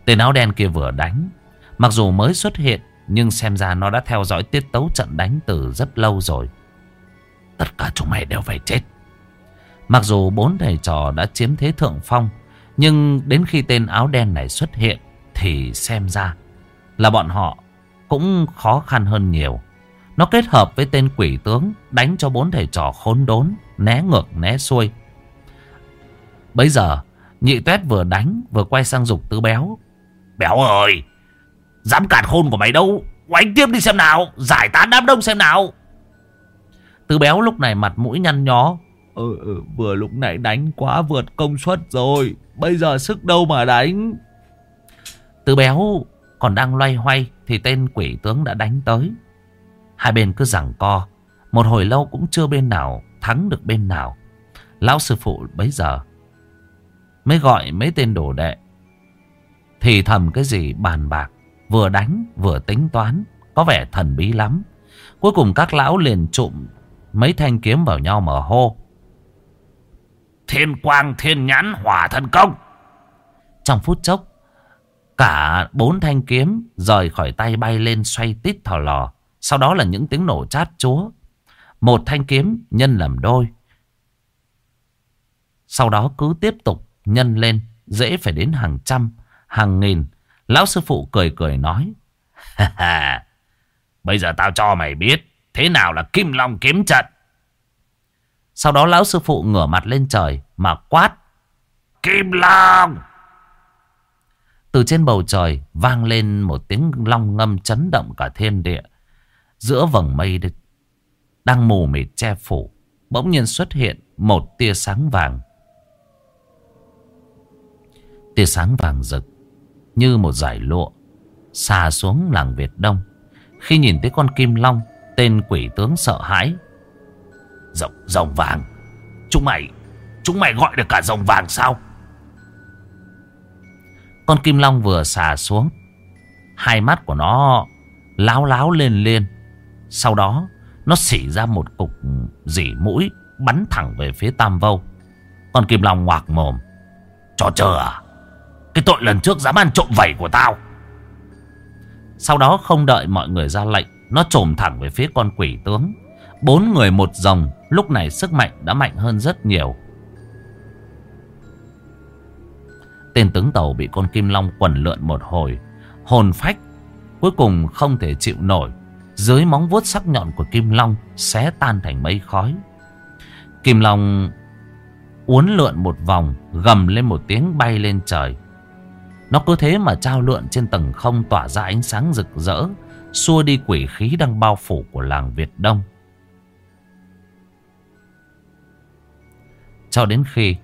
Tên áo đen kia vừa đánh, mặc dù mới xuất hiện nhưng xem ra nó đã theo dõi tiết tấu trận đánh từ rất lâu rồi. Tất cả chúng mày đều phải chết. Mặc dù bốn thầy trò đã chiếm thế thượng phong, nhưng đến khi tên áo đen này xuất hiện thì xem ra là bọn họ cũng khó khăn hơn nhiều. Nó kết hợp với tên quỷ tướng đánh cho bốn thầy trò khốn đốn, né ngược né xuôi. Bây giờ, nhị tuét vừa đánh vừa quay sang dục tứ béo. Béo ơi, dám cản khôn của mày đâu. quánh tiếp đi xem nào, giải tán đám đông xem nào. Tứ béo lúc này mặt mũi nhăn nhó. Ừ, ừ, vừa lúc nãy đánh quá vượt công suất rồi. Bây giờ sức đâu mà đánh. Tứ béo còn đang loay hoay thì tên quỷ tướng đã đánh tới. Hai bên cứ giằng co. Một hồi lâu cũng chưa bên nào thắng được bên nào. Lão sư phụ bấy giờ mới gọi mấy tên đồ đệ. Thì thầm cái gì bàn bạc. Vừa đánh vừa tính toán. Có vẻ thần bí lắm. Cuối cùng các lão liền trụm mấy thanh kiếm vào nhau mở hô. Thiên quang thiên nhãn hỏa thần công. Trong phút chốc, cả bốn thanh kiếm rời khỏi tay bay lên xoay tít thò lò. Sau đó là những tiếng nổ chát chúa. Một thanh kiếm nhân làm đôi. Sau đó cứ tiếp tục nhân lên, dễ phải đến hàng trăm, hàng nghìn. Lão sư phụ cười cười nói. Bây giờ tao cho mày biết thế nào là kim long kiếm trận. Sau đó lão sư phụ ngửa mặt lên trời mà quát. Kim long! Từ trên bầu trời vang lên một tiếng long ngâm chấn động cả thiên địa. Giữa vầng mây đang mù mịt che phủ, bỗng nhiên xuất hiện một tia sáng vàng. Tia sáng vàng rực như một dải lụa xà xuống làng Việt Đông. Khi nhìn thấy con kim long, tên quỷ tướng sợ hãi. Rồng, rồng vàng, chúng mày, chúng mày gọi được cả rồng vàng sao? Con kim long vừa xà xuống, hai mắt của nó láo láo lên lên. Sau đó, nó xỉ ra một cục dỉ mũi bắn thẳng về phía Tam Vâu. Con kim long ngoạc mồm. Chó chờ à? Cái tội lần trước dám ăn trộm vẩy của tao. Sau đó không đợi mọi người ra lệnh, nó trồm thẳng về phía con quỷ tướng. Bốn người một dòng, lúc này sức mạnh đã mạnh hơn rất nhiều. Tên tướng tàu bị con kim long quẩn lượn một hồi, hồn phách, cuối cùng không thể chịu nổi. Dưới móng vuốt sắc nhọn của kim long xé tan thành mây khói. Kim long uốn lượn một vòng, gầm lên một tiếng bay lên trời. Nó cứ thế mà trao lượn trên tầng không tỏa ra ánh sáng rực rỡ, xua đi quỷ khí đang bao phủ của làng Việt Đông. Cho đến khi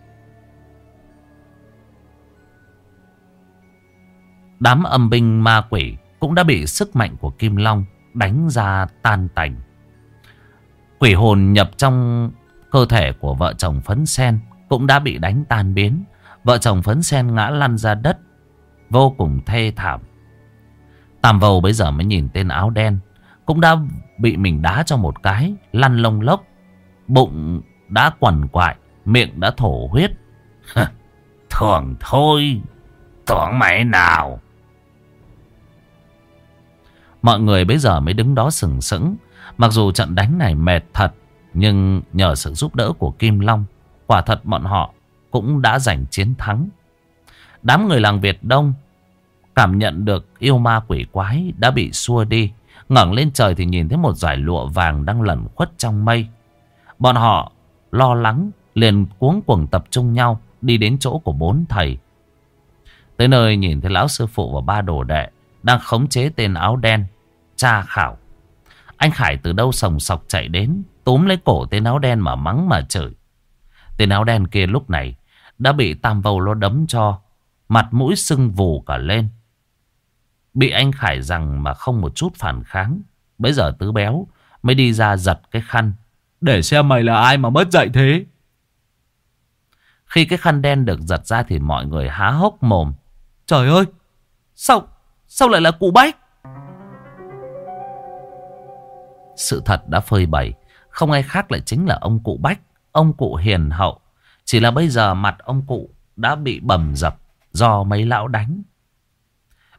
đám âm binh ma quỷ cũng đã bị sức mạnh của Kim Long đánh ra tan tành. Quỷ hồn nhập trong cơ thể của vợ chồng Phấn Sen cũng đã bị đánh tan biến. Vợ chồng Phấn Sen ngã lăn ra đất vô cùng thê thảm. Tam Vâu bây giờ mới nhìn tên áo đen, cũng đã bị mình đá cho một cái, lăn lông lốc, bụng đã quằn quại, miệng đã thổ huyết. Thường thôi, tưởng mày nào. Mọi người bây giờ mới đứng đó sừng sững, mặc dù trận đánh này mệt thật, nhưng nhờ sự giúp đỡ của Kim Long, quả thật bọn họ cũng đã giành chiến thắng. Đám người làng Việt Đông Cảm nhận được yêu ma quỷ quái đã bị xua đi. ngẩng lên trời thì nhìn thấy một dải lụa vàng đang lẩn khuất trong mây. Bọn họ lo lắng liền cuống cuồng tập trung nhau đi đến chỗ của bốn thầy. Tới nơi nhìn thấy lão sư phụ và ba đồ đệ đang khống chế tên áo đen, tra khảo. Anh Khải từ đâu sòng sọc chạy đến, túm lấy cổ tên áo đen mà mắng mà chửi. Tên áo đen kia lúc này đã bị tam vầu lo đấm cho, mặt mũi sưng vù cả lên. Bị anh Khải rằng mà không một chút phản kháng. Bây giờ tứ béo mới đi ra giật cái khăn. Để xem mày là ai mà mất dạy thế. Khi cái khăn đen được giật ra thì mọi người há hốc mồm. Trời ơi! Sao? Sao lại là cụ Bách? Sự thật đã phơi bày. Không ai khác lại chính là ông cụ Bách. Ông cụ hiền hậu. Chỉ là bây giờ mặt ông cụ đã bị bầm dập do mấy lão đánh.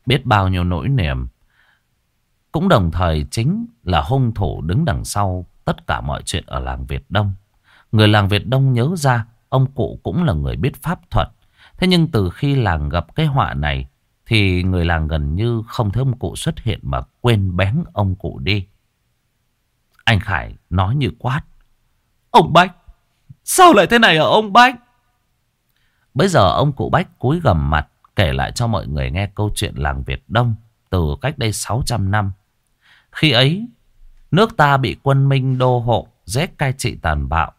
Biết bao nhiêu nỗi niềm. Cũng đồng thời chính là hung thủ đứng đằng sau tất cả mọi chuyện ở làng Việt Đông. Người làng Việt Đông nhớ ra, ông cụ cũng là người biết pháp thuật. Thế nhưng từ khi làng gặp cái họa này thì người làng gần như không thấy ông cụ xuất hiện mà quên bén ông cụ đi. Anh Khải nói như quát. Ông Bách! Sao lại thế này ở ông Bách? Bây giờ ông cụ Bách cúi gầm mặt kể lại cho mọi người nghe câu chuyện làng Việt Đông từ cách đây 600 năm. Khi ấy, nước ta bị quân Minh đô hộ, rét cai trị tàn bạo.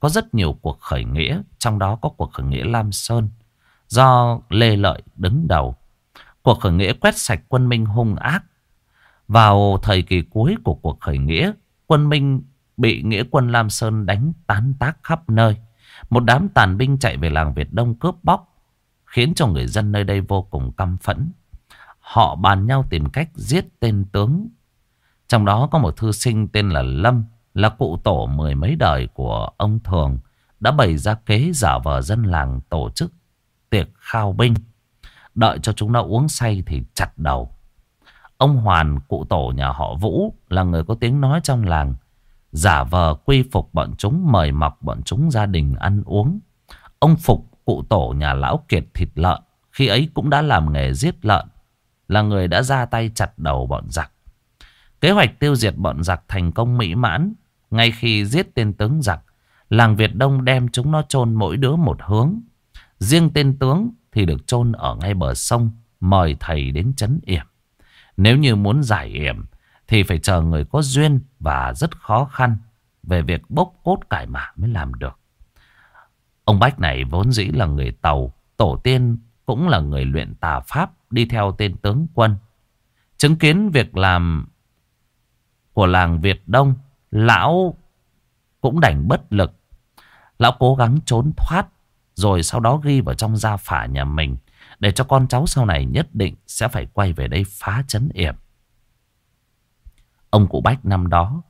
Có rất nhiều cuộc khởi nghĩa, trong đó có cuộc khởi nghĩa Lam Sơn, do Lê Lợi đứng đầu. Cuộc khởi nghĩa quét sạch quân Minh hung ác. Vào thời kỳ cuối của cuộc khởi nghĩa, quân Minh bị nghĩa quân Lam Sơn đánh tán tác khắp nơi. Một đám tàn binh chạy về làng Việt Đông cướp bóc, khiến cho người dân nơi đây vô cùng căm phẫn. Họ bàn nhau tìm cách giết tên tướng. Trong đó có một thư sinh tên là Lâm, là cụ tổ mười mấy đời của ông Thường, đã bày ra kế giả vờ dân làng tổ chức tiệc khao binh. Đợi cho chúng nó uống say thì chặt đầu. Ông Hoàn, cụ tổ nhà họ Vũ, là người có tiếng nói trong làng. Giả vờ quy phục bọn chúng mời mọc bọn chúng gia đình ăn uống. Ông Phục cụ tổ nhà lão kiệt thịt lợn khi ấy cũng đã làm nghề giết lợn là người đã ra tay chặt đầu bọn giặc. Kế hoạch tiêu diệt bọn giặc thành công mỹ mãn ngay khi giết tên tướng giặc làng Việt Đông đem chúng nó chôn mỗi đứa một hướng. Riêng tên tướng thì được chôn ở ngay bờ sông mời thầy đến chấn yểm. Nếu như muốn giải yểm thì phải chờ người có duyên và rất khó khăn về việc bốc cốt cải mã mới làm được. Ông Bách này vốn dĩ là người Tàu, tổ tiên cũng là người luyện tà pháp đi theo tên tướng quân. Chứng kiến việc làm của làng Việt Đông, lão cũng đành bất lực. Lão cố gắng trốn thoát, rồi sau đó ghi vào trong gia phả nhà mình, để cho con cháu sau này nhất định sẽ phải quay về đây phá chấn yểm. Ông cụ Bách năm đó,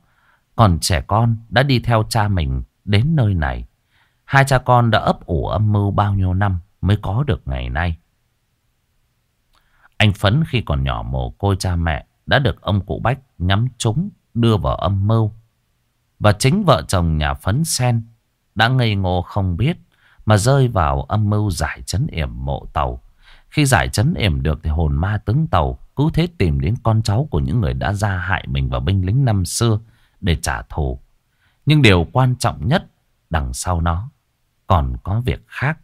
còn trẻ con đã đi theo cha mình đến nơi này. Hai cha con đã ấp ủ âm mưu bao nhiêu năm mới có được ngày nay. Anh Phấn khi còn nhỏ mồ côi cha mẹ đã được ông cụ Bách nhắm trúng đưa vào âm mưu. Và chính vợ chồng nhà Phấn Sen đã ngây ngô không biết mà rơi vào âm mưu giải chấn yểm mộ tàu. Khi giải chấn yểm được thì hồn ma tướng tàu cứ thế tìm đến con cháu của những người đã ra hại mình và binh lính năm xưa để trả thù. Nhưng điều quan trọng nhất đằng sau nó còn có việc khác.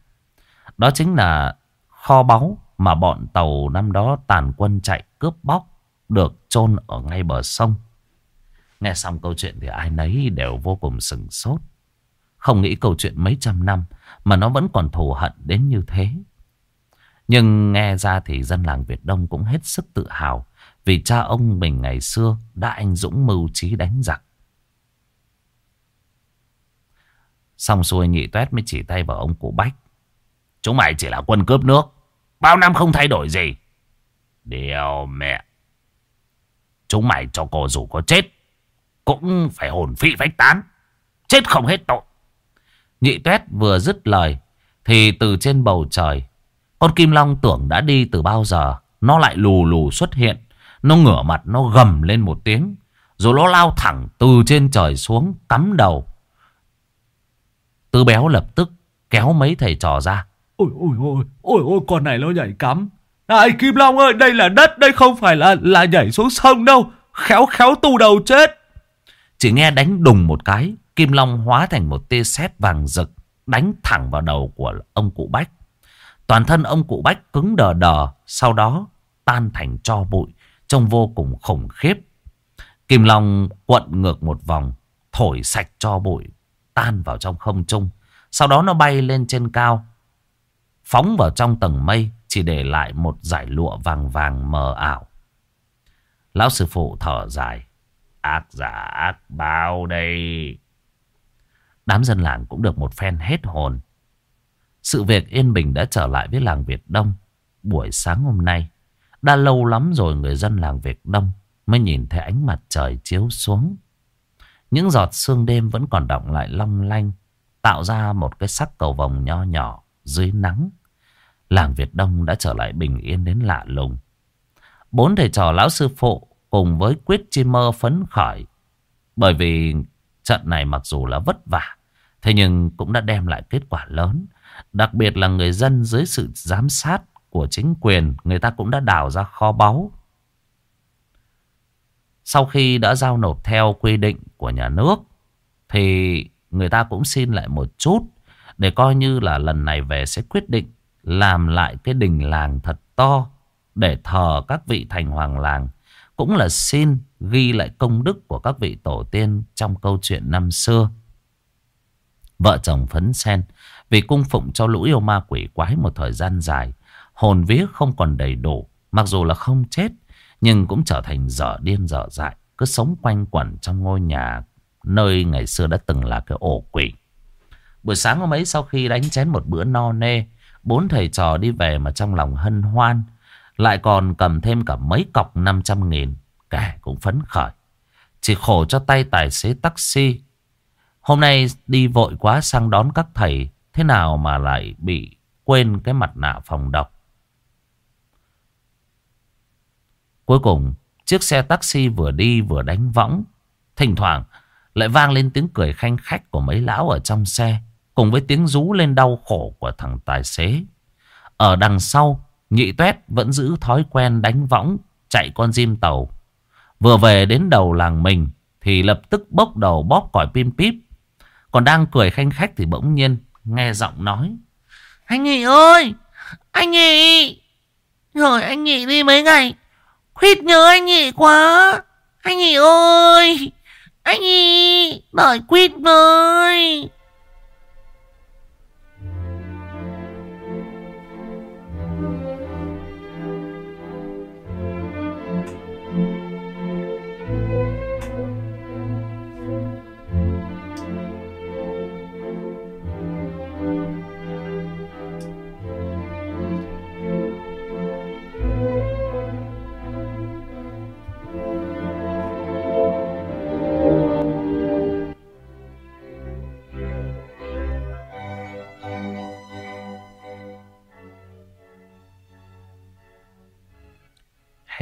Đó chính là kho báu mà bọn tàu năm đó tàn quân chạy cướp bóc được chôn ở ngay bờ sông. Nghe xong câu chuyện thì ai nấy đều vô cùng sừng sốt. Không nghĩ câu chuyện mấy trăm năm mà nó vẫn còn thù hận đến như thế. Nhưng nghe ra thì dân làng Việt Đông cũng hết sức tự hào vì cha ông mình ngày xưa đã anh dũng mưu trí đánh giặc. Xong xuôi nhị tuét mới chỉ tay vào ông cụ Bách. Chúng mày chỉ là quân cướp nước. Bao năm không thay đổi gì. Điều mẹ. Chúng mày cho cô dù có chết. Cũng phải hồn phi phách tán. Chết không hết tội. Nhị tuét vừa dứt lời. Thì từ trên bầu trời. Con Kim Long tưởng đã đi từ bao giờ. Nó lại lù lù xuất hiện. Nó ngửa mặt nó gầm lên một tiếng. Rồi nó lao thẳng từ trên trời xuống cắm đầu Tư béo lập tức kéo mấy thầy trò ra. Ôi ôi ôi, ôi ôi con này nó nhảy cắm. Này Kim Long ơi, đây là đất, đây không phải là là nhảy xuống sông đâu. Khéo khéo tu đầu chết. Chỉ nghe đánh đùng một cái, Kim Long hóa thành một tia sét vàng rực, đánh thẳng vào đầu của ông cụ Bách. Toàn thân ông cụ Bách cứng đờ đờ, sau đó tan thành tro bụi, trông vô cùng khủng khiếp. Kim Long quận ngược một vòng, thổi sạch cho bụi, tan vào trong không trung. Sau đó nó bay lên trên cao, phóng vào trong tầng mây, chỉ để lại một dải lụa vàng vàng mờ ảo. Lão sư phụ thở dài. Ác giả ác bao đây. Đám dân làng cũng được một phen hết hồn. Sự việc yên bình đã trở lại với làng Việt Đông. Buổi sáng hôm nay, đã lâu lắm rồi người dân làng Việt Đông mới nhìn thấy ánh mặt trời chiếu xuống. Những giọt sương đêm vẫn còn động lại long lanh, tạo ra một cái sắc cầu vồng nho nhỏ dưới nắng. Làng Việt Đông đã trở lại bình yên đến lạ lùng. Bốn thầy trò lão sư phụ cùng với quyết chi mơ phấn khởi. Bởi vì trận này mặc dù là vất vả, thế nhưng cũng đã đem lại kết quả lớn. Đặc biệt là người dân dưới sự giám sát của chính quyền, người ta cũng đã đào ra kho báu. Sau khi đã giao nộp theo quy định của nhà nước, thì người ta cũng xin lại một chút để coi như là lần này về sẽ quyết định làm lại cái đình làng thật to để thờ các vị thành hoàng làng. Cũng là xin ghi lại công đức của các vị tổ tiên trong câu chuyện năm xưa. Vợ chồng phấn sen, vì cung phụng cho lũ yêu ma quỷ quái một thời gian dài. Hồn vía không còn đầy đủ. Mặc dù là không chết, nhưng cũng trở thành dở điên dở dại. Cứ sống quanh quẩn trong ngôi nhà nơi ngày xưa đã từng là cái ổ quỷ. Buổi sáng hôm ấy, sau khi đánh chén một bữa no nê, Bốn thầy trò đi về mà trong lòng hân hoan, Lại còn cầm thêm cả mấy cọc 500 nghìn, Kẻ cũng phấn khởi Chỉ khổ cho tay tài xế taxi Hôm nay đi vội quá sang đón các thầy, Thế nào mà lại bị quên cái mặt nạ phòng độc Cuối cùng, chiếc xe taxi vừa đi vừa đánh võng. Thỉnh thoảng, lại vang lên tiếng cười khanh khách của mấy lão ở trong xe, Cùng với tiếng rú lên đau khổ của thằng tài xế. Ở đằng sau, Nhị tuét vẫn giữ thói quen đánh võng, Chạy con diêm tàu. Vừa về đến đầu làng mình, Thì lập tức bốc đầu bóp còi pim píp. Còn đang cười khanh khách Thì bỗng nhiên nghe giọng nói. Anh Nghị ơi! Anh Nghị! Rồi anh Nghị đi mấy ngày? Khuyết nhớ anh Nghị quá! Anh Nghị ơi! Anh Nghị! Đợi Quýt ơi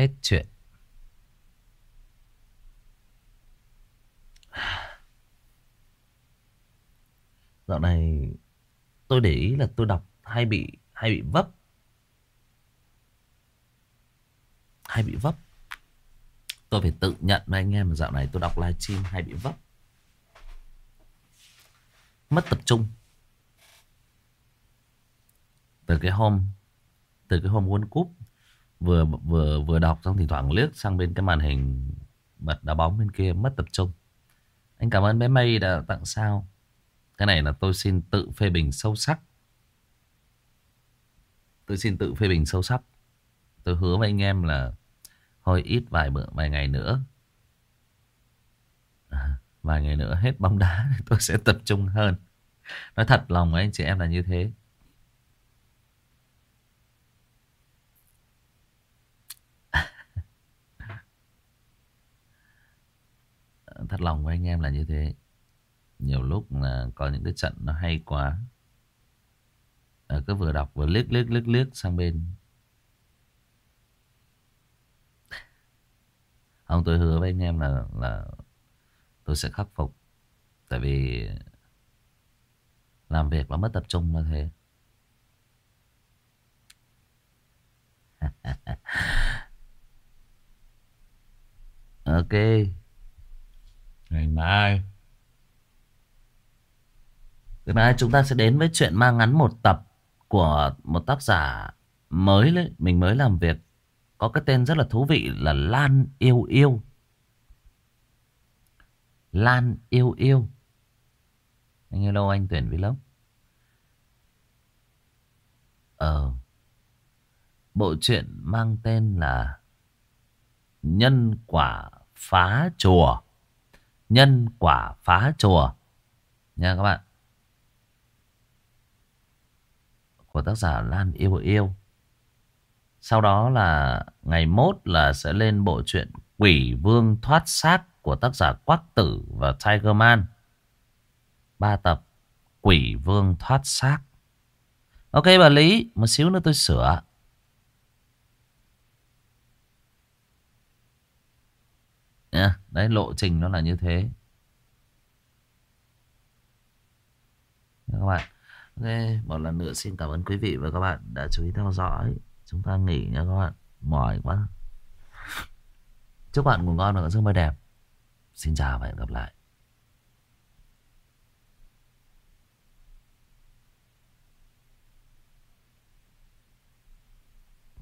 Hết chuyện. Dạo này tôi để ý là tôi đọc hay bị hay bị vấp. Hay bị vấp. Tôi phải tự nhận với anh em mà dạo này tôi đọc livestream hay bị vấp. Mất tập trung. Từ cái hôm, từ cái hôm World Cup vừa vừa vừa đọc xong thỉnh thoảng liếc sang bên cái màn hình bật đá bóng bên kia mất tập trung. Anh cảm ơn bé Mây đã tặng sao. Cái này là tôi xin tự phê bình sâu sắc. Tôi xin tự phê bình sâu sắc. Tôi hứa với anh em là hơi ít vài bữa vài ngày nữa. À, vài ngày nữa hết bóng đá tôi sẽ tập trung hơn. Nói thật lòng với anh chị em là như thế. Thật lòng với anh em là như thế. Nhiều lúc là có những cái trận nó hay quá. À, cứ vừa đọc vừa liếc liếc liếc liếc sang bên. Ông tôi hứa với anh em là là tôi sẽ khắc phục. Tại vì làm việc nó mất tập trung là thế ok ngày mai. Ngày mai chúng ta sẽ đến với chuyện ma ngắn một tập của một tác giả mới đấy. Mình mới làm việc. Có cái tên rất là thú vị là Lan yêu yêu. Lan yêu yêu. Anh hello anh tuyển vlog ờ. Bộ truyện mang tên là nhân quả phá chùa nhân quả phá chùa nha các bạn của tác giả Lan yêu yêu sau đó là ngày mốt là sẽ lên bộ truyện Quỷ Vương Thoát Xác của tác giả Quắc Tử và Tiger Man. Ba tập Quỷ Vương Thoát Xác. Ok bà Lý, một xíu nữa tôi sửa. Yeah, đấy lộ trình nó là như thế. Các bạn. Ok, một lần nữa xin cảm ơn quý vị và các bạn đã chú ý theo dõi. Chúng ta nghỉ nha các bạn. Mỏi quá. Chúc bạn ngủ ngon và có giấc mơ đẹp. Xin chào và hẹn gặp lại.